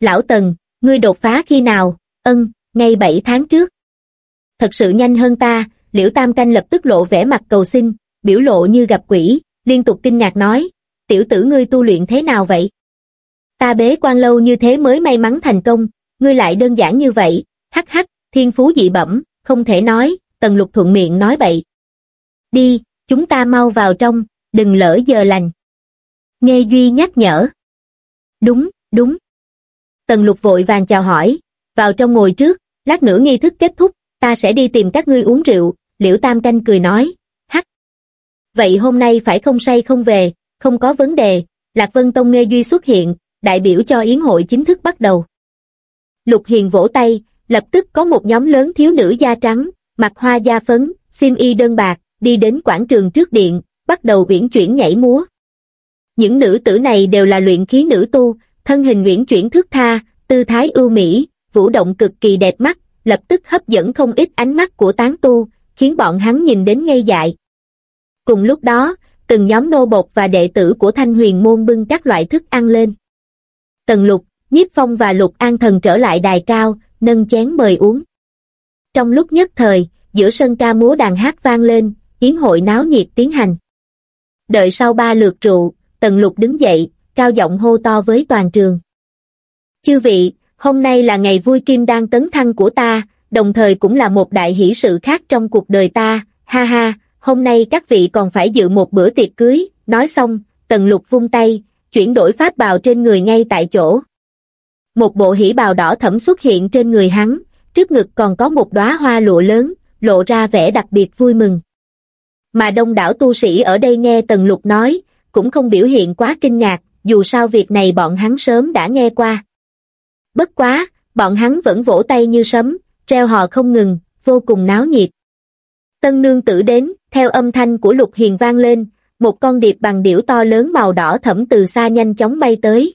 Lão Tần, ngươi đột phá khi nào, ân, ngay 7 tháng trước. Thật sự nhanh hơn ta, Liễu Tam Canh lập tức lộ vẻ mặt cầu xin, biểu lộ như gặp quỷ, liên tục kinh ngạc nói, tiểu tử ngươi tu luyện thế nào vậy? Ta bế quan lâu như thế mới may mắn thành công, ngươi lại đơn giản như vậy, hắc hắc, thiên phú dị bẩm, không thể nói, tần lục thuận miệng nói bậy. Đi, chúng ta mau vào trong, đừng lỡ giờ lành. Nghe Duy nhắc nhở. Đúng, đúng. Tần lục vội vàng chào hỏi, vào trong ngồi trước, lát nữa nghi thức kết thúc, ta sẽ đi tìm các ngươi uống rượu, liễu tam canh cười nói, hắc. Vậy hôm nay phải không say không về, không có vấn đề, Lạc Vân Tông Nghê Duy xuất hiện, đại biểu cho yến hội chính thức bắt đầu. Lục Hiền vỗ tay, lập tức có một nhóm lớn thiếu nữ da trắng, mặc hoa da phấn, xiêm y đơn bạc, đi đến quảng trường trước điện, bắt đầu uyển chuyển nhảy múa. Những nữ tử này đều là luyện khí nữ tu, thân hình uyển chuyển thước tha, tư thái ưu mỹ, vũ động cực kỳ đẹp mắt, lập tức hấp dẫn không ít ánh mắt của tán tu, khiến bọn hắn nhìn đến ngây dại. Cùng lúc đó, từng nhóm nô bột và đệ tử của Thanh Huyền Môn bưng các loại thức ăn lên. Tần Lục, Nhiếp Phong và Lục An Thần trở lại đài cao, nâng chén mời uống. Trong lúc nhất thời, giữa sân ca múa đàn hát vang lên, yến hội náo nhiệt tiến hành. Đợi sau ba lượt rượu, Tần Lục đứng dậy, cao giọng hô to với toàn trường. Chư vị, hôm nay là ngày vui kim đang tấn thăng của ta, đồng thời cũng là một đại hỷ sự khác trong cuộc đời ta, ha ha, hôm nay các vị còn phải dự một bữa tiệc cưới, nói xong, Tần Lục vung tay, chuyển đổi pháp bào trên người ngay tại chỗ. Một bộ hỉ bào đỏ thẫm xuất hiện trên người hắn, trước ngực còn có một đóa hoa lụa lớn, lộ ra vẻ đặc biệt vui mừng. Mà đông đảo tu sĩ ở đây nghe Tần Lục nói, cũng không biểu hiện quá kinh ngạc, dù sao việc này bọn hắn sớm đã nghe qua. Bất quá, bọn hắn vẫn vỗ tay như sấm, treo hò không ngừng, vô cùng náo nhiệt. Tân nương tử đến, theo âm thanh của Lục Hiền vang lên, một con điệp bằng điểu to lớn màu đỏ thẫm từ xa nhanh chóng bay tới.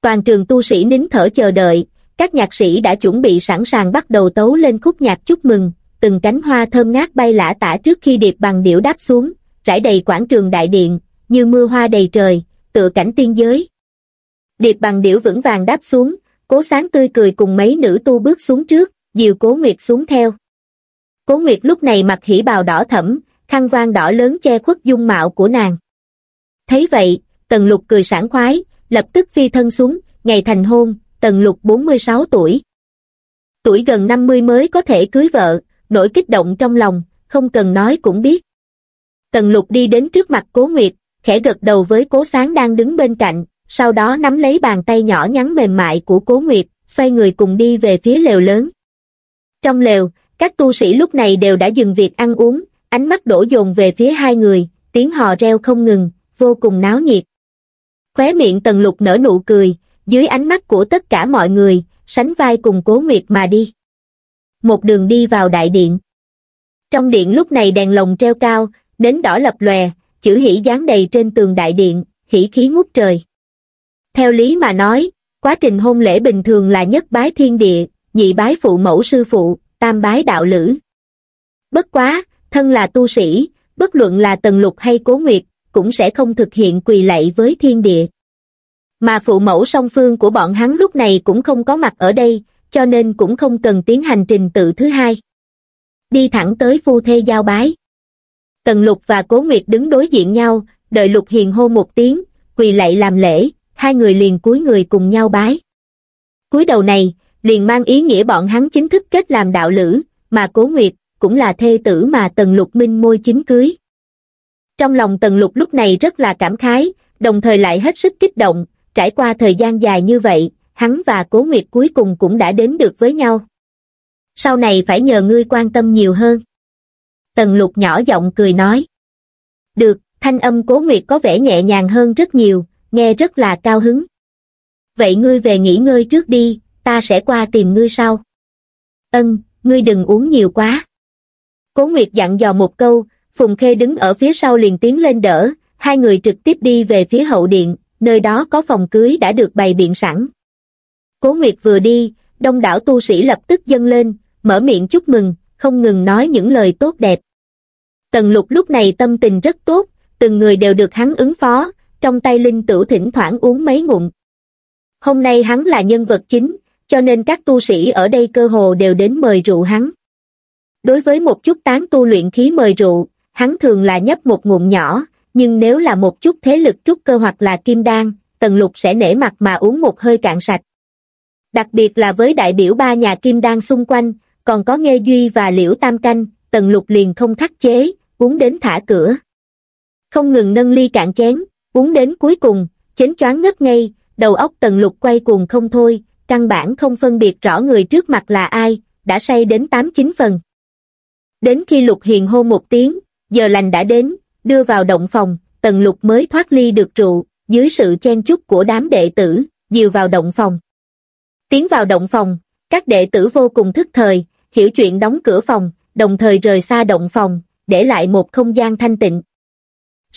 Toàn trường tu sĩ nín thở chờ đợi, các nhạc sĩ đã chuẩn bị sẵn sàng bắt đầu tấu lên khúc nhạc chúc mừng, từng cánh hoa thơm ngát bay lả tả trước khi điệp bằng điểu đáp xuống, rải đầy quảng trường đại điện, như mưa hoa đầy trời, tựa cảnh tiên giới. Điệp bằng điểu vững vàng đáp xuống, cố sáng tươi cười cùng mấy nữ tu bước xuống trước, dìu cố nguyệt xuống theo. Cố nguyệt lúc này mặc hỉ bào đỏ thẫm, khăn vang đỏ lớn che khuất dung mạo của nàng. Thấy vậy, tần lục cười sảng khoái, lập tức phi thân xuống, ngày thành hôn, tần lục 46 tuổi. Tuổi gần 50 mới có thể cưới vợ, nỗi kích động trong lòng, không cần nói cũng biết. Tần lục đi đến trước mặt cố nguyệt, khẽ gật đầu với cố sáng đang đứng bên cạnh, sau đó nắm lấy bàn tay nhỏ nhắn mềm mại của cố nguyệt, xoay người cùng đi về phía lều lớn. Trong lều, các tu sĩ lúc này đều đã dừng việc ăn uống, ánh mắt đổ dồn về phía hai người, tiếng hò reo không ngừng, vô cùng náo nhiệt. Khóe miệng tần lục nở nụ cười, dưới ánh mắt của tất cả mọi người, sánh vai cùng cố nguyệt mà đi. Một đường đi vào đại điện. Trong điện lúc này đèn lồng treo cao, đến đỏ lập lòe, chữ hỷ dán đầy trên tường đại điện, hỷ khí ngút trời. Theo lý mà nói, quá trình hôn lễ bình thường là nhất bái thiên địa, nhị bái phụ mẫu sư phụ, tam bái đạo lữ. Bất quá, thân là tu sĩ, bất luận là tần lục hay cố nguyệt, cũng sẽ không thực hiện quỳ lạy với thiên địa. Mà phụ mẫu song phương của bọn hắn lúc này cũng không có mặt ở đây, cho nên cũng không cần tiến hành trình tự thứ hai. Đi thẳng tới phu thê giao bái. Tần lục và cố nguyệt đứng đối diện nhau, đợi lục hiền hô một tiếng, quỳ lạy làm lễ, hai người liền cúi người cùng nhau bái. cúi đầu này, liền mang ý nghĩa bọn hắn chính thức kết làm đạo lữ, mà cố nguyệt, cũng là thê tử mà Tần Lục Minh môi chính cưới. Trong lòng Tần Lục lúc này rất là cảm khái, đồng thời lại hết sức kích động, trải qua thời gian dài như vậy, hắn và Cố Nguyệt cuối cùng cũng đã đến được với nhau. Sau này phải nhờ ngươi quan tâm nhiều hơn. Tần Lục nhỏ giọng cười nói. Được, thanh âm Cố Nguyệt có vẻ nhẹ nhàng hơn rất nhiều, nghe rất là cao hứng. Vậy ngươi về nghỉ ngơi trước đi, ta sẽ qua tìm ngươi sau. Ân, ngươi đừng uống nhiều quá. Cố Nguyệt dặn dò một câu, Phùng Khê đứng ở phía sau liền tiến lên đỡ, hai người trực tiếp đi về phía hậu điện, nơi đó có phòng cưới đã được bày biện sẵn. Cố Nguyệt vừa đi, đông đảo tu sĩ lập tức dâng lên, mở miệng chúc mừng, không ngừng nói những lời tốt đẹp. Tần lục lúc này tâm tình rất tốt, từng người đều được hắn ứng phó, trong tay linh tửu thỉnh thoảng uống mấy ngụm. Hôm nay hắn là nhân vật chính, cho nên các tu sĩ ở đây cơ hồ đều đến mời rượu hắn. Đối với một chút tán tu luyện khí mời rượu, hắn thường là nhấp một ngụm nhỏ, nhưng nếu là một chút thế lực trúc cơ hoặc là kim đan, tần lục sẽ nể mặt mà uống một hơi cạn sạch. Đặc biệt là với đại biểu ba nhà kim đan xung quanh, còn có Nghê Duy và Liễu Tam Canh, tần lục liền không khắc chế, uống đến thả cửa. Không ngừng nâng ly cạn chén, uống đến cuối cùng, chén choáng ngất ngây, đầu óc tần lục quay cuồng không thôi, căn bản không phân biệt rõ người trước mặt là ai, đã say đến tám chín phần. Đến khi lục hiền hô một tiếng, giờ lành đã đến, đưa vào động phòng, tần lục mới thoát ly được rượu, dưới sự chen chúc của đám đệ tử, dìu vào động phòng. Tiến vào động phòng, các đệ tử vô cùng thức thời, hiểu chuyện đóng cửa phòng, đồng thời rời xa động phòng, để lại một không gian thanh tịnh.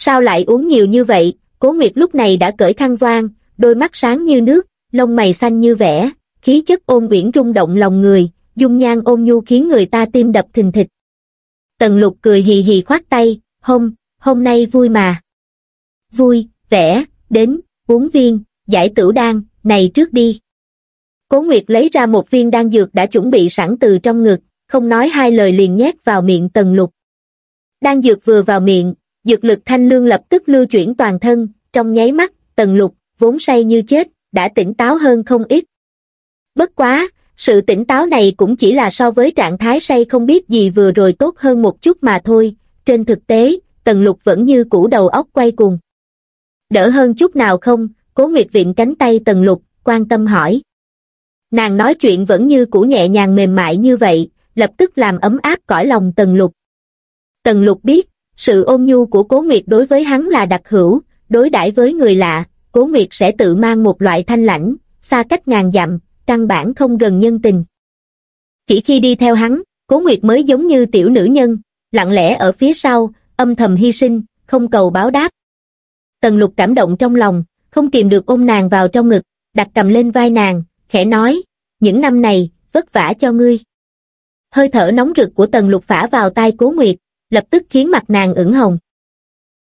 Sao lại uống nhiều như vậy, cố Nguyệt lúc này đã cởi khăn voan, đôi mắt sáng như nước, lông mày xanh như vẻ, khí chất ôn uyển rung động lòng người, dung nhan ôn nhu khiến người ta tim đập thình thịch. Tần lục cười hì hì khoát tay, hôm, hôm nay vui mà. Vui, vẻ, đến, uống viên, giải tử đan, này trước đi. Cố Nguyệt lấy ra một viên đan dược đã chuẩn bị sẵn từ trong ngực, không nói hai lời liền nhét vào miệng tần lục. Đan dược vừa vào miệng, dược lực thanh lương lập tức lưu chuyển toàn thân, trong nháy mắt, tần lục, vốn say như chết, đã tỉnh táo hơn không ít. Bất quá, sự tỉnh táo này cũng chỉ là so với trạng thái say không biết gì vừa rồi tốt hơn một chút mà thôi, trên thực tế, tần lục vẫn như cũ đầu óc quay cuồng. Đỡ hơn chút nào không, cố nguyệt viện cánh tay tần lục, quan tâm hỏi. Nàng nói chuyện vẫn như cũ nhẹ nhàng mềm mại như vậy, lập tức làm ấm áp cõi lòng tần lục. Tần lục biết, sự ôn nhu của cố nguyệt đối với hắn là đặc hữu, đối đãi với người lạ, cố nguyệt sẽ tự mang một loại thanh lãnh, xa cách ngàn dặm, căn bản không gần nhân tình. Chỉ khi đi theo hắn, cố nguyệt mới giống như tiểu nữ nhân, lặng lẽ ở phía sau, âm thầm hy sinh, không cầu báo đáp. Tần lục cảm động trong lòng, không kìm được ôm nàng vào trong ngực, đặt cầm lên vai nàng, khẽ nói, những năm này, vất vả cho ngươi. Hơi thở nóng rực của tần lục phả vào tai cố nguyệt, lập tức khiến mặt nàng ửng hồng.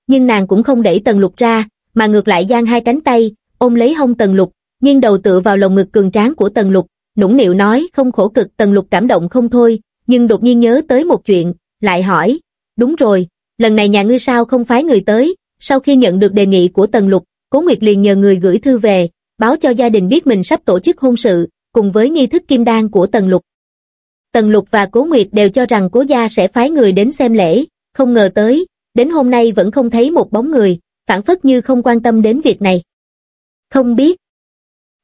Nhưng nàng cũng không đẩy tần lục ra, mà ngược lại giang hai cánh tay, ôm lấy hông tần lục, nghiêng đầu tựa vào lồng ngực cường tráng của tần lục, nũng nịu nói không khổ cực tần lục cảm động không thôi, nhưng đột nhiên nhớ tới một chuyện, lại hỏi, đúng rồi, lần này nhà ngươi sao không phái người tới, sau khi nhận được đề nghị của tần lục, cố nguyệt liền nhờ người gửi thư về, báo cho gia đình biết mình sắp tổ chức hôn sự, cùng với nghi thức kim đan của tần lục. Tần lục và cố nguyệt đều cho rằng cố gia sẽ phái người đến xem lễ, không ngờ tới, đến hôm nay vẫn không thấy một bóng người, phản phất như không quan tâm đến việc này. Không biết.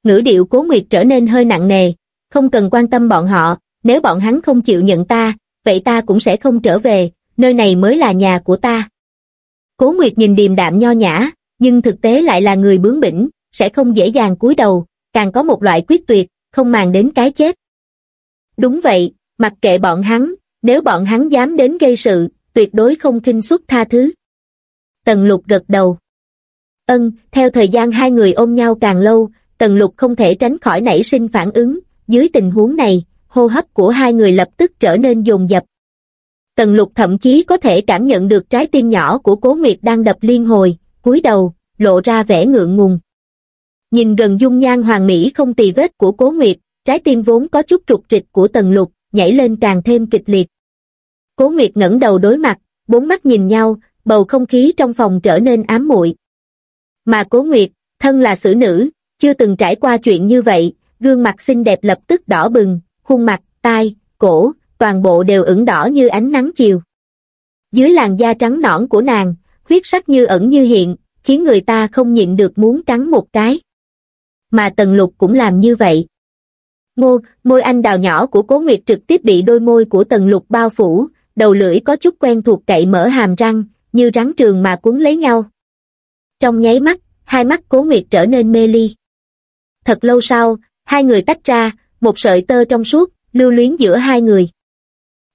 Ngữ điệu cố nguyệt trở nên hơi nặng nề, không cần quan tâm bọn họ, nếu bọn hắn không chịu nhận ta, vậy ta cũng sẽ không trở về, nơi này mới là nhà của ta. Cố Nguyệt nhìn điềm đạm nho nhã, nhưng thực tế lại là người bướng bỉnh, sẽ không dễ dàng cúi đầu, càng có một loại quyết tuyệt, không màng đến cái chết. Đúng vậy, mặc kệ bọn hắn, nếu bọn hắn dám đến gây sự, tuyệt đối không kinh suất tha thứ. Tần lục gật đầu. Ân, theo thời gian hai người ôm nhau càng lâu, tần lục không thể tránh khỏi nảy sinh phản ứng, dưới tình huống này, hô hấp của hai người lập tức trở nên dồn dập. Tần lục thậm chí có thể cảm nhận được trái tim nhỏ của cố Nguyệt đang đập liên hồi, cúi đầu, lộ ra vẻ ngượng ngùng. Nhìn gần dung nhan hoàng mỹ không tì vết của cố Nguyệt, trái tim vốn có chút trục trịch của tần lục, nhảy lên càng thêm kịch liệt. Cố Nguyệt ngẩng đầu đối mặt, bốn mắt nhìn nhau, bầu không khí trong phòng trở nên ám muội. Mà Cố Nguyệt, thân là xử nữ, chưa từng trải qua chuyện như vậy, gương mặt xinh đẹp lập tức đỏ bừng, khuôn mặt, tai, cổ, toàn bộ đều ửng đỏ như ánh nắng chiều. Dưới làn da trắng nõn của nàng, huyết sắc như ẩn như hiện, khiến người ta không nhịn được muốn cắn một cái. Mà Tần Lục cũng làm như vậy. Ngô, môi anh đào nhỏ của Cố Nguyệt trực tiếp bị đôi môi của Tần Lục bao phủ, đầu lưỡi có chút quen thuộc cậy mở hàm răng, như rắn trường mà cuốn lấy nhau. Trong nháy mắt, hai mắt Cố Nguyệt trở nên mê ly. Thật lâu sau, hai người tách ra, một sợi tơ trong suốt, lưu luyến giữa hai người.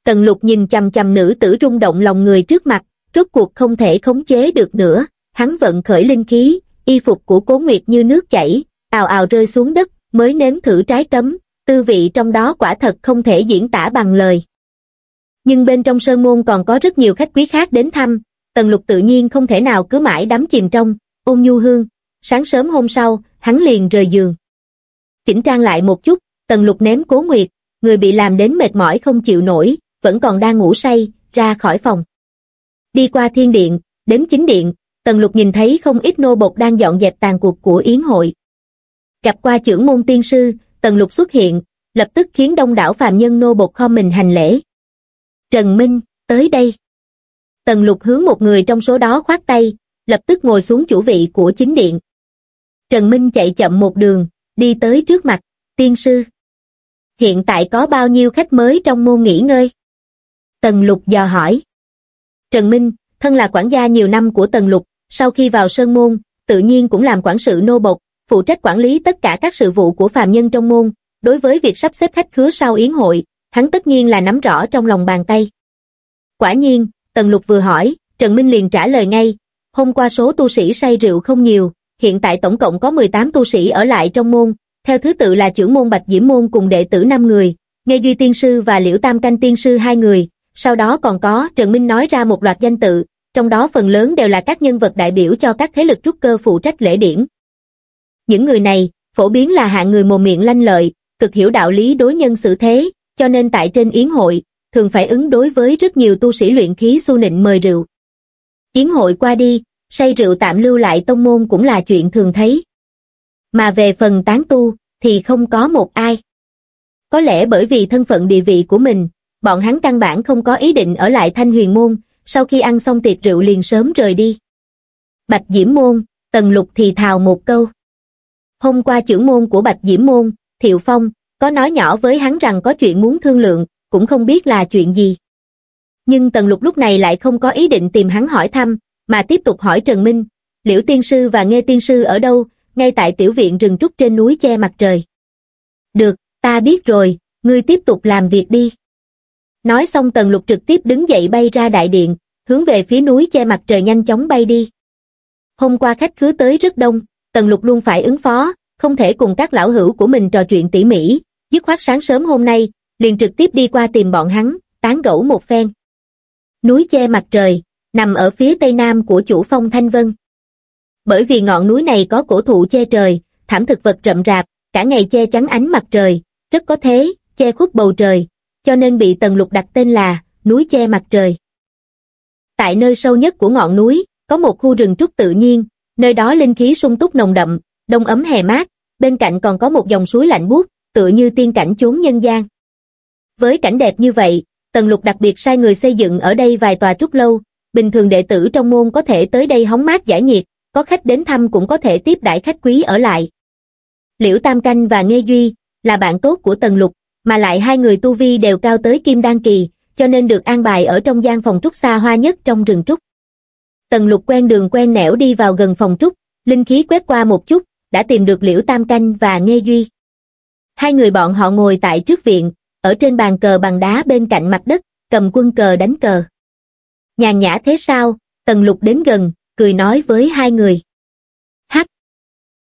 Tần lục nhìn chầm chầm nữ tử rung động lòng người trước mặt, rốt cuộc không thể khống chế được nữa, hắn vận khởi linh khí, y phục của cố nguyệt như nước chảy, ào ào rơi xuống đất, mới nếm thử trái cấm, tư vị trong đó quả thật không thể diễn tả bằng lời. Nhưng bên trong sơn môn còn có rất nhiều khách quý khác đến thăm, Tần Lục tự nhiên không thể nào cứ mãi đắm chìm trong, ôn nhu hương. Sáng sớm hôm sau, hắn liền rời giường. Chỉnh trang lại một chút, Tần Lục ném cố nguyệt, người bị làm đến mệt mỏi không chịu nổi, vẫn còn đang ngủ say, ra khỏi phòng. Đi qua thiên điện, đến chính điện, Tần Lục nhìn thấy không ít nô bộc đang dọn dẹp tàn cuộc của yến hội. Gặp qua trưởng môn tiên sư, Tần Lục xuất hiện, lập tức khiến đông đảo phàm nhân nô bộc kho mình hành lễ. Trần Minh, tới đây. Tần Lục hướng một người trong số đó khoát tay, lập tức ngồi xuống chủ vị của chính điện. Trần Minh chạy chậm một đường, đi tới trước mặt, tiên sư. Hiện tại có bao nhiêu khách mới trong môn nghỉ ngơi? Tần Lục dò hỏi. Trần Minh, thân là quản gia nhiều năm của Tần Lục, sau khi vào Sơn Môn, tự nhiên cũng làm quản sự nô bộc, phụ trách quản lý tất cả các sự vụ của phàm nhân trong môn, đối với việc sắp xếp khách khứa sau yến hội, hắn tất nhiên là nắm rõ trong lòng bàn tay. Quả nhiên, Tần Lục vừa hỏi, Trần Minh liền trả lời ngay, hôm qua số tu sĩ say rượu không nhiều, hiện tại tổng cộng có 18 tu sĩ ở lại trong môn, theo thứ tự là trưởng môn Bạch Diễm Môn cùng đệ tử 5 người, Nghe Duy Tiên Sư và Liễu Tam Canh Tiên Sư hai người, sau đó còn có Trần Minh nói ra một loạt danh tự, trong đó phần lớn đều là các nhân vật đại biểu cho các thế lực trúc cơ phụ trách lễ điển. Những người này, phổ biến là hạng người mồm miệng lanh lợi, cực hiểu đạo lý đối nhân xử thế, cho nên tại trên yến hội, thường phải ứng đối với rất nhiều tu sĩ luyện khí su nịnh mời rượu. Yến hội qua đi, say rượu tạm lưu lại tông môn cũng là chuyện thường thấy. Mà về phần tán tu, thì không có một ai. Có lẽ bởi vì thân phận địa vị của mình, bọn hắn căn bản không có ý định ở lại thanh huyền môn, sau khi ăn xong tiệc rượu liền sớm rời đi. Bạch Diễm Môn, Tần Lục thì thào một câu. Hôm qua trưởng môn của Bạch Diễm Môn, Thiệu Phong, có nói nhỏ với hắn rằng có chuyện muốn thương lượng, cũng không biết là chuyện gì. Nhưng Tần Lục lúc này lại không có ý định tìm hắn hỏi thăm, mà tiếp tục hỏi Trần Minh, Liễu Tiên Sư và Nghe Tiên Sư ở đâu, ngay tại tiểu viện rừng trúc trên núi che mặt trời. Được, ta biết rồi, ngươi tiếp tục làm việc đi. Nói xong Tần Lục trực tiếp đứng dậy bay ra đại điện, hướng về phía núi che mặt trời nhanh chóng bay đi. Hôm qua khách cứ tới rất đông, Tần Lục luôn phải ứng phó, không thể cùng các lão hữu của mình trò chuyện tỉ mỉ, dứt khoát sáng sớm hôm nay, liền trực tiếp đi qua tìm bọn hắn, tán gẫu một phen. Núi che mặt trời, nằm ở phía tây nam của chủ phong Thanh Vân. Bởi vì ngọn núi này có cổ thụ che trời, thảm thực vật rậm rạp, cả ngày che chắn ánh mặt trời, rất có thế, che khuất bầu trời, cho nên bị Tần Lục đặt tên là núi che mặt trời. Tại nơi sâu nhất của ngọn núi, có một khu rừng trúc tự nhiên, nơi đó linh khí sung túc nồng đậm, đông ấm hè mát, bên cạnh còn có một dòng suối lạnh buốt, tựa như tiên cảnh chốn nhân gian. Với cảnh đẹp như vậy, Tần Lục đặc biệt sai người xây dựng ở đây vài tòa trúc lâu, bình thường đệ tử trong môn có thể tới đây hóng mát giải nhiệt, có khách đến thăm cũng có thể tiếp đãi khách quý ở lại. Liễu Tam Canh và Nghê Duy là bạn tốt của Tần Lục, mà lại hai người tu vi đều cao tới kim đan kỳ, cho nên được an bài ở trong gian phòng trúc xa hoa nhất trong rừng trúc. Tần Lục quen đường quen nẻo đi vào gần phòng trúc, linh khí quét qua một chút, đã tìm được Liễu Tam Canh và Nghe Duy. Hai người bọn họ ngồi tại trước viện, ở trên bàn cờ bằng đá bên cạnh mặt đất, cầm quân cờ đánh cờ. Nhàn nhã thế sao, Tần Lục đến gần, cười nói với hai người. Hắc!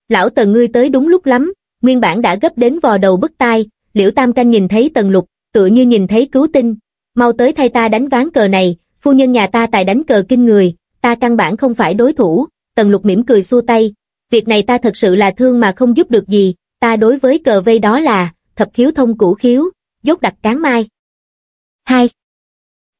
Lão Tần ngươi tới đúng lúc lắm, nguyên bản đã gấp đến vò đầu bức tai, Liễu Tam Canh nhìn thấy Tần Lục, tựa như nhìn thấy cứu tinh, mau tới thay ta đánh ván cờ này, phu nhân nhà ta tài đánh cờ kinh người, ta căn bản không phải đối thủ, Tần Lục mỉm cười xua tay, việc này ta thật sự là thương mà không giúp được gì, ta đối với cờ vây đó là, thập khiếu thông củ khiếu, dốt đặt cán mai. 2.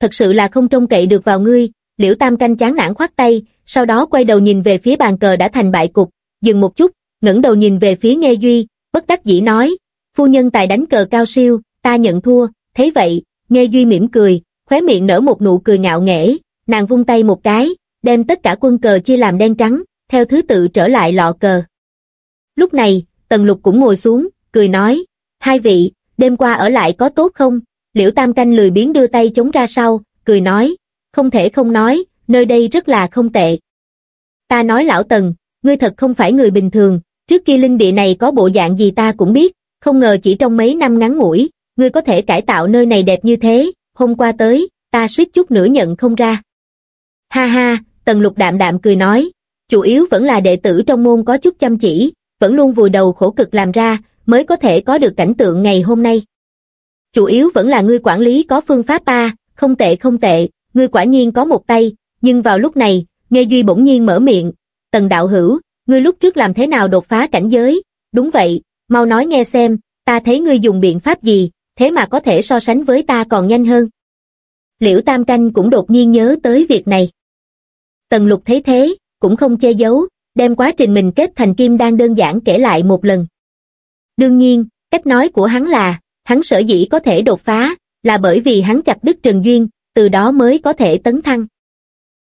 Thật sự là không trông cậy được vào ngươi, liễu tam canh chán nản khoát tay, sau đó quay đầu nhìn về phía bàn cờ đã thành bại cục, dừng một chút, ngẩng đầu nhìn về phía Nghe Duy, bất đắc dĩ nói, phu nhân tài đánh cờ cao siêu, ta nhận thua, thấy vậy, Nghe Duy mỉm cười, khóe miệng nở một nụ cười ngạo nghễ, nàng vung tay một cái, đem tất cả quân cờ chia làm đen trắng, theo thứ tự trở lại lọ cờ. Lúc này, Tần Lục cũng ngồi xuống, cười nói, hai vị, đêm qua ở lại có tốt không? Liễu Tam Canh lười biến đưa tay chống ra sau, cười nói, không thể không nói, nơi đây rất là không tệ. Ta nói lão Tần, ngươi thật không phải người bình thường, trước kia linh địa này có bộ dạng gì ta cũng biết, không ngờ chỉ trong mấy năm ngắn ngủi, ngươi có thể cải tạo nơi này đẹp như thế, hôm qua tới, ta suýt chút nữa nhận không ra. Ha ha, Tần Lục đạm đạm cười nói, chủ yếu vẫn là đệ tử trong môn có chút chăm chỉ, vẫn luôn vùi đầu khổ cực làm ra, mới có thể có được cảnh tượng ngày hôm nay. Chủ yếu vẫn là ngươi quản lý có phương pháp ta, không tệ không tệ, ngươi quả nhiên có một tay, nhưng vào lúc này, Nghe Duy bỗng nhiên mở miệng, tần đạo hữu, ngươi lúc trước làm thế nào đột phá cảnh giới, đúng vậy, mau nói nghe xem, ta thấy ngươi dùng biện pháp gì, thế mà có thể so sánh với ta còn nhanh hơn. Liễu Tam Canh cũng đột nhiên nhớ tới việc này. Tần lục thấy thế, cũng không che giấu, đem quá trình mình kết thành kim đan đơn giản kể lại một lần. Đương nhiên, cách nói của hắn là, hắn sở dĩ có thể đột phá, là bởi vì hắn chặt đứt Trần Duyên, từ đó mới có thể tấn thăng.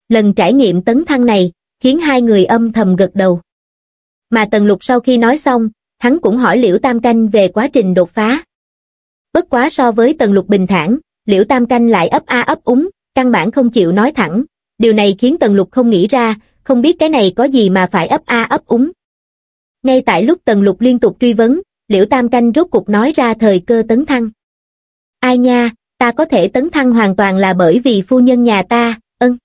Lần trải nghiệm tấn thăng này, khiến hai người âm thầm gật đầu. Mà Tần Lục sau khi nói xong, hắn cũng hỏi Liễu Tam Canh về quá trình đột phá. Bất quá so với Tần Lục bình thản, Liễu Tam Canh lại ấp a ấp úng, căn bản không chịu nói thẳng. Điều này khiến Tần Lục không nghĩ ra, không biết cái này có gì mà phải ấp a ấp úng. Ngay tại lúc Tần Lục liên tục truy vấn, Liễu Tam Canh rốt cục nói ra thời cơ tấn thăng. Ai nha, ta có thể tấn thăng hoàn toàn là bởi vì phu nhân nhà ta, ân.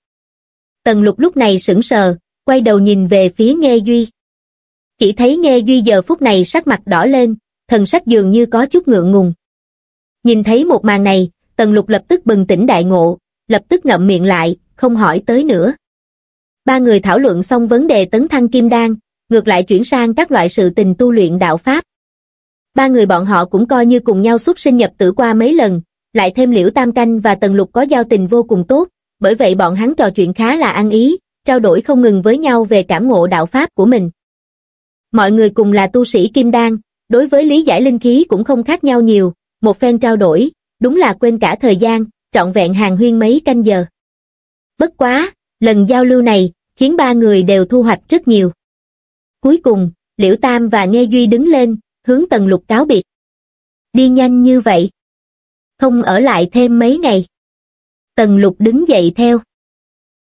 Tần Lục lúc này sững sờ, quay đầu nhìn về phía Nghe Duy. Chỉ thấy Nghe Duy giờ phút này sắc mặt đỏ lên, thần sắc dường như có chút ngượng ngùng. Nhìn thấy một màn này, Tần Lục lập tức bừng tỉnh đại ngộ, lập tức ngậm miệng lại, không hỏi tới nữa. Ba người thảo luận xong vấn đề tấn thăng kim đan, ngược lại chuyển sang các loại sự tình tu luyện đạo Pháp. Ba người bọn họ cũng coi như cùng nhau xuất sinh nhập tử qua mấy lần, lại thêm liễu tam canh và tần lục có giao tình vô cùng tốt, bởi vậy bọn hắn trò chuyện khá là ăn ý, trao đổi không ngừng với nhau về cảm ngộ đạo Pháp của mình. Mọi người cùng là tu sĩ kim đan, đối với lý giải linh khí cũng không khác nhau nhiều, một phen trao đổi, đúng là quên cả thời gian, trọn vẹn hàng huyên mấy canh giờ. Bất quá, lần giao lưu này, khiến ba người đều thu hoạch rất nhiều. Cuối cùng, Liễu Tam và Nghe Duy đứng lên, hướng Tần Lục cáo biệt. Đi nhanh như vậy. Không ở lại thêm mấy ngày. Tần Lục đứng dậy theo.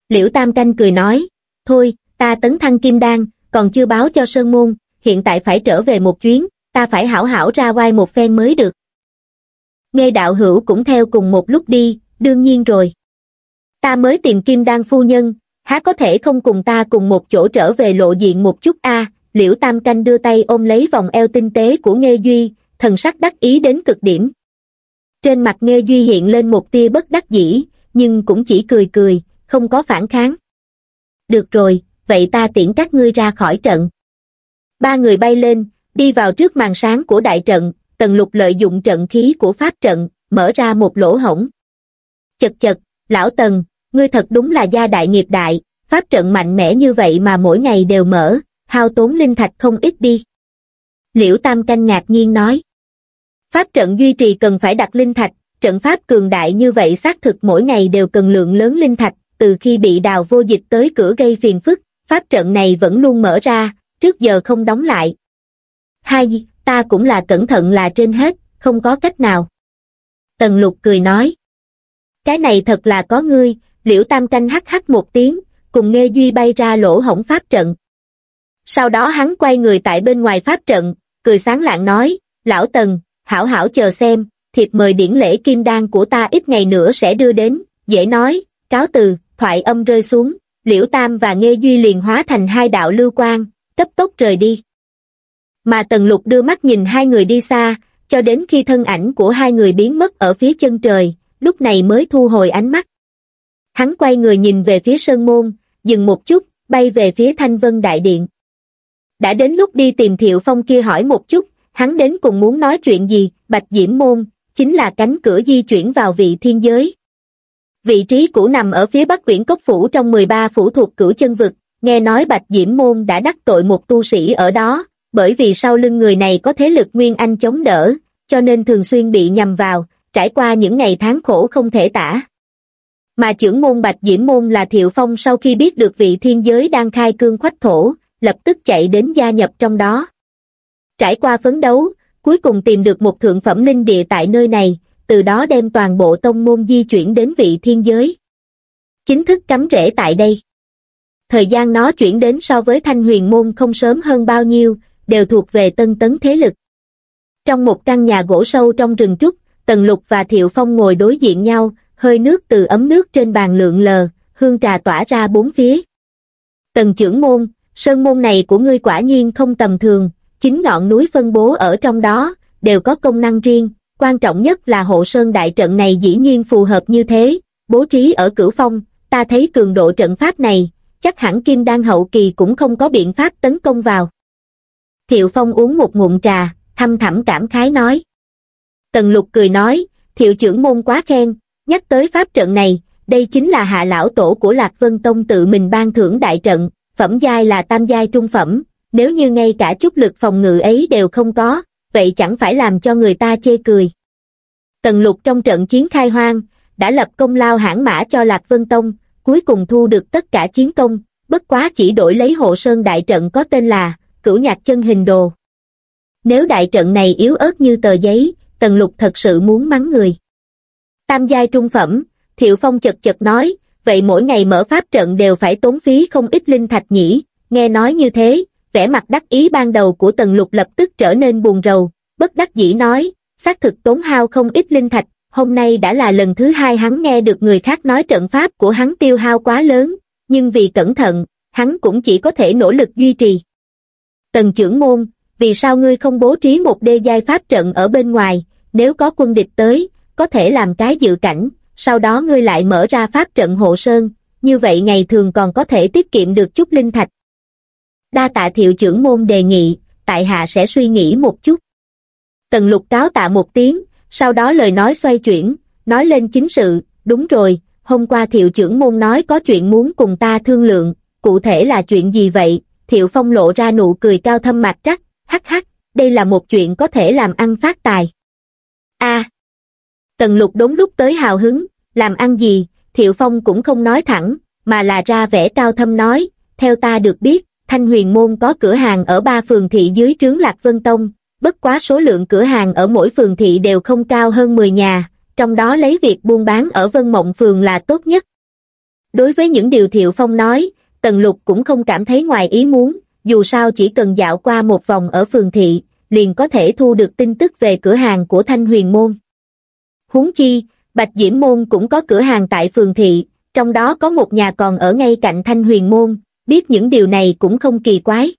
Liễu Tam Canh cười nói, thôi, ta tấn thăng kim đan, còn chưa báo cho Sơn Môn, hiện tại phải trở về một chuyến, ta phải hảo hảo ra quay một phen mới được. Nghe đạo hữu cũng theo cùng một lúc đi, đương nhiên rồi. Ta mới tìm kim đan phu nhân, há có thể không cùng ta cùng một chỗ trở về lộ diện một chút a liễu tam canh đưa tay ôm lấy vòng eo tinh tế của Nghê Duy, thần sắc đắc ý đến cực điểm. Trên mặt Nghê Duy hiện lên một tia bất đắc dĩ, nhưng cũng chỉ cười cười, không có phản kháng. Được rồi, vậy ta tiễn các ngươi ra khỏi trận. Ba người bay lên, đi vào trước màn sáng của đại trận, tần lục lợi dụng trận khí của pháp trận, mở ra một lỗ hổng. Chật chật, lão tần, ngươi thật đúng là gia đại nghiệp đại, pháp trận mạnh mẽ như vậy mà mỗi ngày đều mở, hao tốn linh thạch không ít đi. Liễu Tam Canh ngạc nhiên nói. Pháp trận duy trì cần phải đặt linh thạch, trận pháp cường đại như vậy xác thực mỗi ngày đều cần lượng lớn linh thạch, từ khi bị đào vô dịch tới cửa gây phiền phức, pháp trận này vẫn luôn mở ra, trước giờ không đóng lại. Hai, ta cũng là cẩn thận là trên hết, không có cách nào. Tần lục cười nói. Cái này thật là có ngươi, liễu tam canh hắc hắc một tiếng, cùng nghe duy bay ra lỗ hổng pháp trận. Sau đó hắn quay người tại bên ngoài pháp trận, cười sáng lạng nói, lão tần, hảo hảo chờ xem, thiệp mời điển lễ kim đan của ta ít ngày nữa sẽ đưa đến, dễ nói, cáo từ, thoại âm rơi xuống, liễu tam và nghe duy liền hóa thành hai đạo lưu quang, cấp tốc rời đi. Mà tần lục đưa mắt nhìn hai người đi xa, cho đến khi thân ảnh của hai người biến mất ở phía chân trời, lúc này mới thu hồi ánh mắt. Hắn quay người nhìn về phía sơn môn, dừng một chút, bay về phía thanh vân đại điện. Đã đến lúc đi tìm thiệu phong kia hỏi một chút, hắn đến cùng muốn nói chuyện gì, bạch diễm môn, chính là cánh cửa di chuyển vào vị thiên giới. Vị trí cũ nằm ở phía bắc quyển cốc phủ trong 13 phủ thuộc cửu chân vực, nghe nói bạch diễm môn đã đắc tội một tu sĩ ở đó, bởi vì sau lưng người này có thế lực Nguyên Anh chống đỡ, cho nên thường xuyên bị nhầm vào, trải qua những ngày tháng khổ không thể tả. Mà trưởng môn Bạch Diễm Môn là Thiệu Phong sau khi biết được vị thiên giới đang khai cương khoách thổ, lập tức chạy đến gia nhập trong đó. Trải qua phấn đấu, cuối cùng tìm được một thượng phẩm linh địa tại nơi này, từ đó đem toàn bộ tông môn di chuyển đến vị thiên giới. Chính thức cắm rễ tại đây. Thời gian nó chuyển đến so với thanh huyền môn không sớm hơn bao nhiêu, đều thuộc về tân tấn thế lực. Trong một căn nhà gỗ sâu trong rừng trúc, Tần Lục và Thiệu Phong ngồi đối diện nhau, hơi nước từ ấm nước trên bàn lượn lờ, hương trà tỏa ra bốn phía. Tần trưởng môn, sơn môn này của ngươi quả nhiên không tầm thường, chính ngọn núi phân bố ở trong đó, đều có công năng riêng, quan trọng nhất là hộ sơn đại trận này dĩ nhiên phù hợp như thế, bố trí ở cửu phong, ta thấy cường độ trận pháp này, chắc hẳn kim đan hậu kỳ cũng không có biện pháp tấn công vào. Thiệu Phong uống một ngụm trà, thâm thẳm cảm khái nói. Tần lục cười nói, thiệu trưởng môn quá khen, nhắc tới pháp trận này, đây chính là hạ lão tổ của Lạc Vân Tông tự mình ban thưởng đại trận, phẩm giai là tam giai trung phẩm, nếu như ngay cả chút lực phòng ngự ấy đều không có, vậy chẳng phải làm cho người ta chê cười. Tần lục trong trận chiến khai hoang, đã lập công lao hãng mã cho Lạc Vân Tông, cuối cùng thu được tất cả chiến công, bất quá chỉ đổi lấy hộ sơn đại trận có tên là cửu nhạc chân hình đồ. Nếu đại trận này yếu ớt như tờ giấy, Tần Lục thật sự muốn mắng người. Tam giai trung phẩm, Thiệu Phong chật chật nói, vậy mỗi ngày mở pháp trận đều phải tốn phí không ít linh thạch nhỉ, nghe nói như thế, vẻ mặt đắc ý ban đầu của Tần Lục lập tức trở nên buồn rầu, bất đắc dĩ nói, xác thực tốn hao không ít linh thạch, hôm nay đã là lần thứ hai hắn nghe được người khác nói trận pháp của hắn tiêu hao quá lớn, nhưng vì cẩn thận, hắn cũng chỉ có thể nỗ lực duy trì. Tần trưởng môn, vì sao ngươi không bố trí một đê giai pháp trận ở bên ngoài, nếu có quân địch tới, có thể làm cái dự cảnh, sau đó ngươi lại mở ra pháp trận hộ sơn, như vậy ngày thường còn có thể tiết kiệm được chút linh thạch. Đa tạ thiệu trưởng môn đề nghị, tại hạ sẽ suy nghĩ một chút. Tần lục cáo tạ một tiếng, sau đó lời nói xoay chuyển, nói lên chính sự, đúng rồi, hôm qua thiệu trưởng môn nói có chuyện muốn cùng ta thương lượng, cụ thể là chuyện gì vậy, thiệu phong lộ ra nụ cười cao thâm mạc rắc, hắc hắc, đây là một chuyện có thể làm ăn phát tài. a Tần lục đống lúc tới hào hứng, làm ăn gì, thiệu phong cũng không nói thẳng, mà là ra vẻ cao thâm nói, theo ta được biết, Thanh Huyền Môn có cửa hàng ở ba phường thị dưới trướng Lạc Vân Tông, bất quá số lượng cửa hàng ở mỗi phường thị đều không cao hơn 10 nhà, trong đó lấy việc buôn bán ở Vân Mộng phường là tốt nhất. Đối với những điều Thiệu Phong nói, Tần Lục cũng không cảm thấy ngoài ý muốn, dù sao chỉ cần dạo qua một vòng ở phường thị, liền có thể thu được tin tức về cửa hàng của Thanh Huyền Môn. Huống chi, Bạch Diễm Môn cũng có cửa hàng tại phường thị, trong đó có một nhà còn ở ngay cạnh Thanh Huyền Môn, biết những điều này cũng không kỳ quái.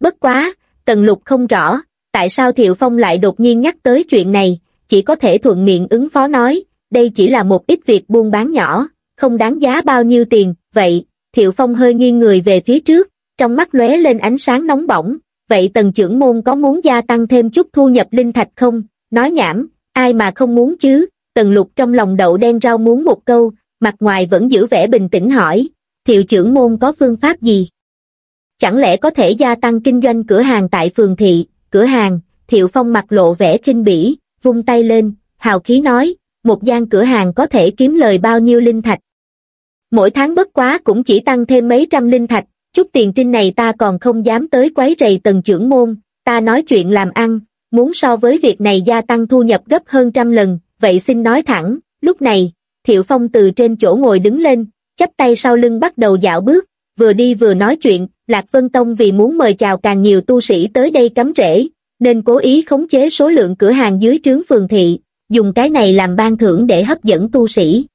Bất quá, Tần Lục không rõ, tại sao Thiệu Phong lại đột nhiên nhắc tới chuyện này, chỉ có thể thuận miệng ứng phó nói, đây chỉ là một ít việc buôn bán nhỏ, không đáng giá bao nhiêu tiền, vậy, Thiệu Phong hơi nghiêng người về phía trước, trong mắt lóe lên ánh sáng nóng bỏng, vậy tần trưởng môn có muốn gia tăng thêm chút thu nhập linh thạch không? Nói nhảm, ai mà không muốn chứ? Tần lục trong lòng đậu đen rau muốn một câu, mặt ngoài vẫn giữ vẻ bình tĩnh hỏi, thiệu trưởng môn có phương pháp gì? Chẳng lẽ có thể gia tăng kinh doanh cửa hàng tại phường thị, cửa hàng, thiệu phong mặt lộ vẻ kinh bỉ, vung tay lên, hào khí nói, một gian cửa hàng có thể kiếm lời bao nhiêu linh thạch. Mỗi tháng bất quá cũng chỉ tăng thêm mấy trăm linh thạch, chút tiền trinh này ta còn không dám tới quấy rầy Tần trưởng môn, ta nói chuyện làm ăn, muốn so với việc này gia tăng thu nhập gấp hơn trăm lần, vậy xin nói thẳng, lúc này, Thiệu Phong từ trên chỗ ngồi đứng lên, chắp tay sau lưng bắt đầu dạo bước, vừa đi vừa nói chuyện, Lạc Vân Tông vì muốn mời chào càng nhiều tu sĩ tới đây cắm rễ, nên cố ý khống chế số lượng cửa hàng dưới trướng phường thị, dùng cái này làm ban thưởng để hấp dẫn tu sĩ.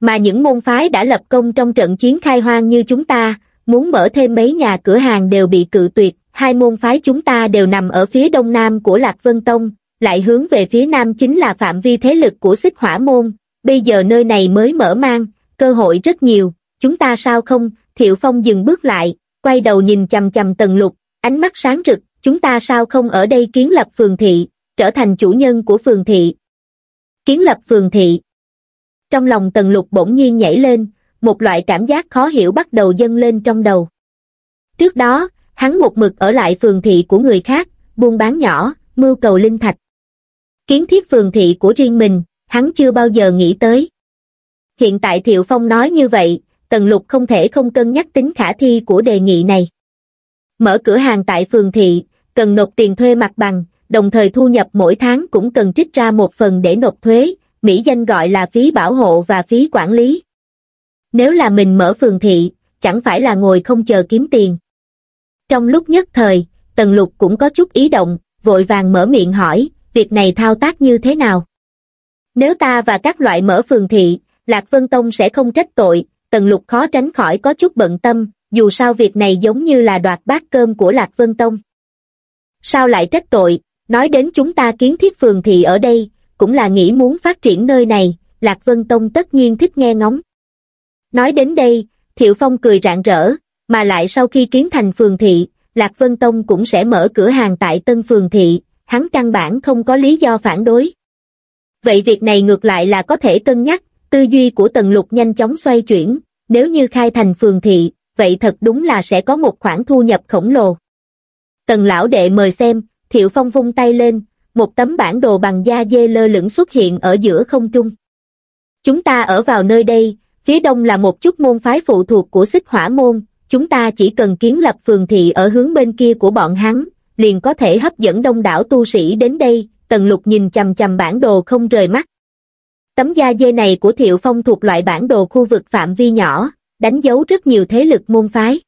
Mà những môn phái đã lập công trong trận chiến khai hoang như chúng ta, muốn mở thêm mấy nhà cửa hàng đều bị cự tuyệt, hai môn phái chúng ta đều nằm ở phía đông nam của Lạc Vân Tông, lại hướng về phía nam chính là phạm vi thế lực của xích hỏa môn, bây giờ nơi này mới mở mang, cơ hội rất nhiều, chúng ta sao không, Thiệu Phong dừng bước lại, quay đầu nhìn chầm chầm tần lục, ánh mắt sáng rực, chúng ta sao không ở đây kiến lập phường thị, trở thành chủ nhân của phường thị. Kiến lập phường thị. Trong lòng tần lục bỗng nhiên nhảy lên, một loại cảm giác khó hiểu bắt đầu dâng lên trong đầu. Trước đó, hắn một mực ở lại phường thị của người khác, buôn bán nhỏ, mưu cầu linh thạch. Kiến thiết phường thị của riêng mình, hắn chưa bao giờ nghĩ tới. Hiện tại Thiệu Phong nói như vậy, Tần Lục không thể không cân nhắc tính khả thi của đề nghị này. Mở cửa hàng tại phường thị, cần nộp tiền thuê mặt bằng, đồng thời thu nhập mỗi tháng cũng cần trích ra một phần để nộp thuế, Mỹ danh gọi là phí bảo hộ và phí quản lý. Nếu là mình mở phường thị, chẳng phải là ngồi không chờ kiếm tiền. Trong lúc nhất thời, Tần Lục cũng có chút ý động, vội vàng mở miệng hỏi, việc này thao tác như thế nào? Nếu ta và các loại mở phường thị, Lạc Vân Tông sẽ không trách tội, Tần Lục khó tránh khỏi có chút bận tâm, dù sao việc này giống như là đoạt bát cơm của Lạc Vân Tông. Sao lại trách tội, nói đến chúng ta kiến thiết phường thị ở đây, cũng là nghĩ muốn phát triển nơi này, Lạc Vân Tông tất nhiên thích nghe ngóng. Nói đến đây, Thiệu Phong cười rạng rỡ, mà lại sau khi kiến thành phường thị, Lạc Vân Tông cũng sẽ mở cửa hàng tại Tân Phường Thị, hắn căn bản không có lý do phản đối. Vậy việc này ngược lại là có thể cân nhắc, tư duy của Tần Lục nhanh chóng xoay chuyển, nếu như khai thành phường thị, vậy thật đúng là sẽ có một khoản thu nhập khổng lồ. Tần lão đệ mời xem, Thiệu Phong vung tay lên, một tấm bản đồ bằng da dê lơ lửng xuất hiện ở giữa không trung. Chúng ta ở vào nơi đây, phía đông là một chút môn phái phụ thuộc của xích hỏa môn, chúng ta chỉ cần kiến lập phường thị ở hướng bên kia của bọn hắn, liền có thể hấp dẫn đông đảo tu sĩ đến đây, Tần Lục nhìn chầm chầm bản đồ không rời mắt. Tấm da dê này của Thiệu Phong thuộc loại bản đồ khu vực phạm vi nhỏ, đánh dấu rất nhiều thế lực môn phái.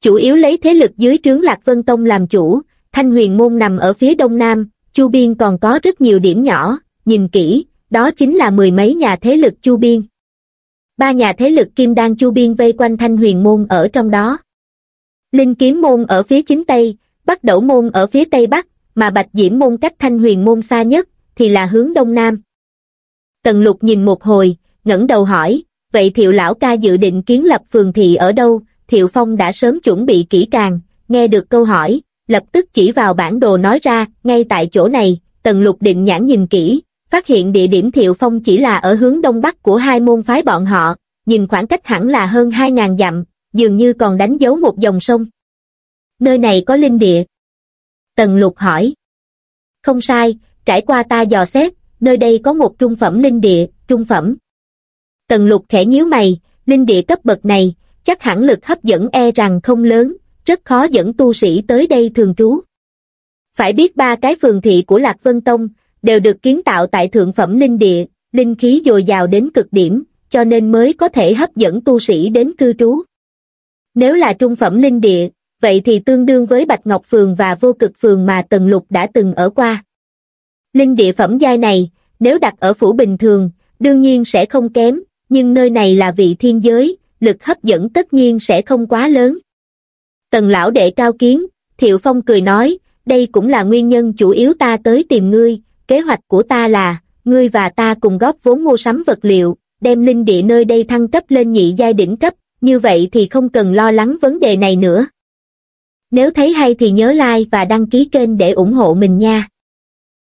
Chủ yếu lấy thế lực dưới trướng Lạc Vân Tông làm chủ, Thanh Huyền Môn nằm ở phía đông nam, Chu Biên còn có rất nhiều điểm nhỏ, nhìn kỹ, đó chính là mười mấy nhà thế lực Chu Biên. Ba nhà thế lực Kim Đan Chu Biên vây quanh Thanh Huyền Môn ở trong đó. Linh Kiếm Môn ở phía chính Tây, Bắc Đẩu Môn ở phía Tây Bắc, mà Bạch Diễm Môn cách Thanh Huyền Môn xa nhất, thì là hướng Đông Nam. Tần Lục nhìn một hồi, ngẩng đầu hỏi, vậy Thiệu Lão ca dự định kiến lập phường thị ở đâu? Thiệu Phong đã sớm chuẩn bị kỹ càng, nghe được câu hỏi, lập tức chỉ vào bản đồ nói ra, ngay tại chỗ này, Tần Lục định nhãn nhìn kỹ, phát hiện địa điểm Thiệu Phong chỉ là ở hướng đông bắc của hai môn phái bọn họ, nhìn khoảng cách hẳn là hơn 2.000 dặm, dường như còn đánh dấu một dòng sông. Nơi này có linh địa. Tần Lục hỏi. Không sai, trải qua ta dò xét, nơi đây có một trung phẩm linh địa, trung phẩm. Tần Lục khẽ nhíu mày, linh địa cấp bậc này, chắc hẳn lực hấp dẫn e rằng không lớn, rất khó dẫn tu sĩ tới đây thường trú. Phải biết ba cái phường thị của Lạc Vân Tông, đều được kiến tạo tại thượng phẩm linh địa, linh khí dồi dào đến cực điểm, cho nên mới có thể hấp dẫn tu sĩ đến cư trú. Nếu là trung phẩm linh địa, vậy thì tương đương với Bạch Ngọc Phường và Vô Cực Phường mà Tần Lục đã từng ở qua. Linh địa phẩm giai này, nếu đặt ở phủ bình thường, đương nhiên sẽ không kém, nhưng nơi này là vị thiên giới, lực hấp dẫn tất nhiên sẽ không quá lớn. Tần lão đệ cao kiến, Thiệu Phong cười nói, đây cũng là nguyên nhân chủ yếu ta tới tìm ngươi, kế hoạch của ta là, ngươi và ta cùng góp vốn mua sắm vật liệu, đem linh địa nơi đây thăng cấp lên nhị giai đỉnh cấp, như vậy thì không cần lo lắng vấn đề này nữa. Nếu thấy hay thì nhớ like và đăng ký kênh để ủng hộ mình nha.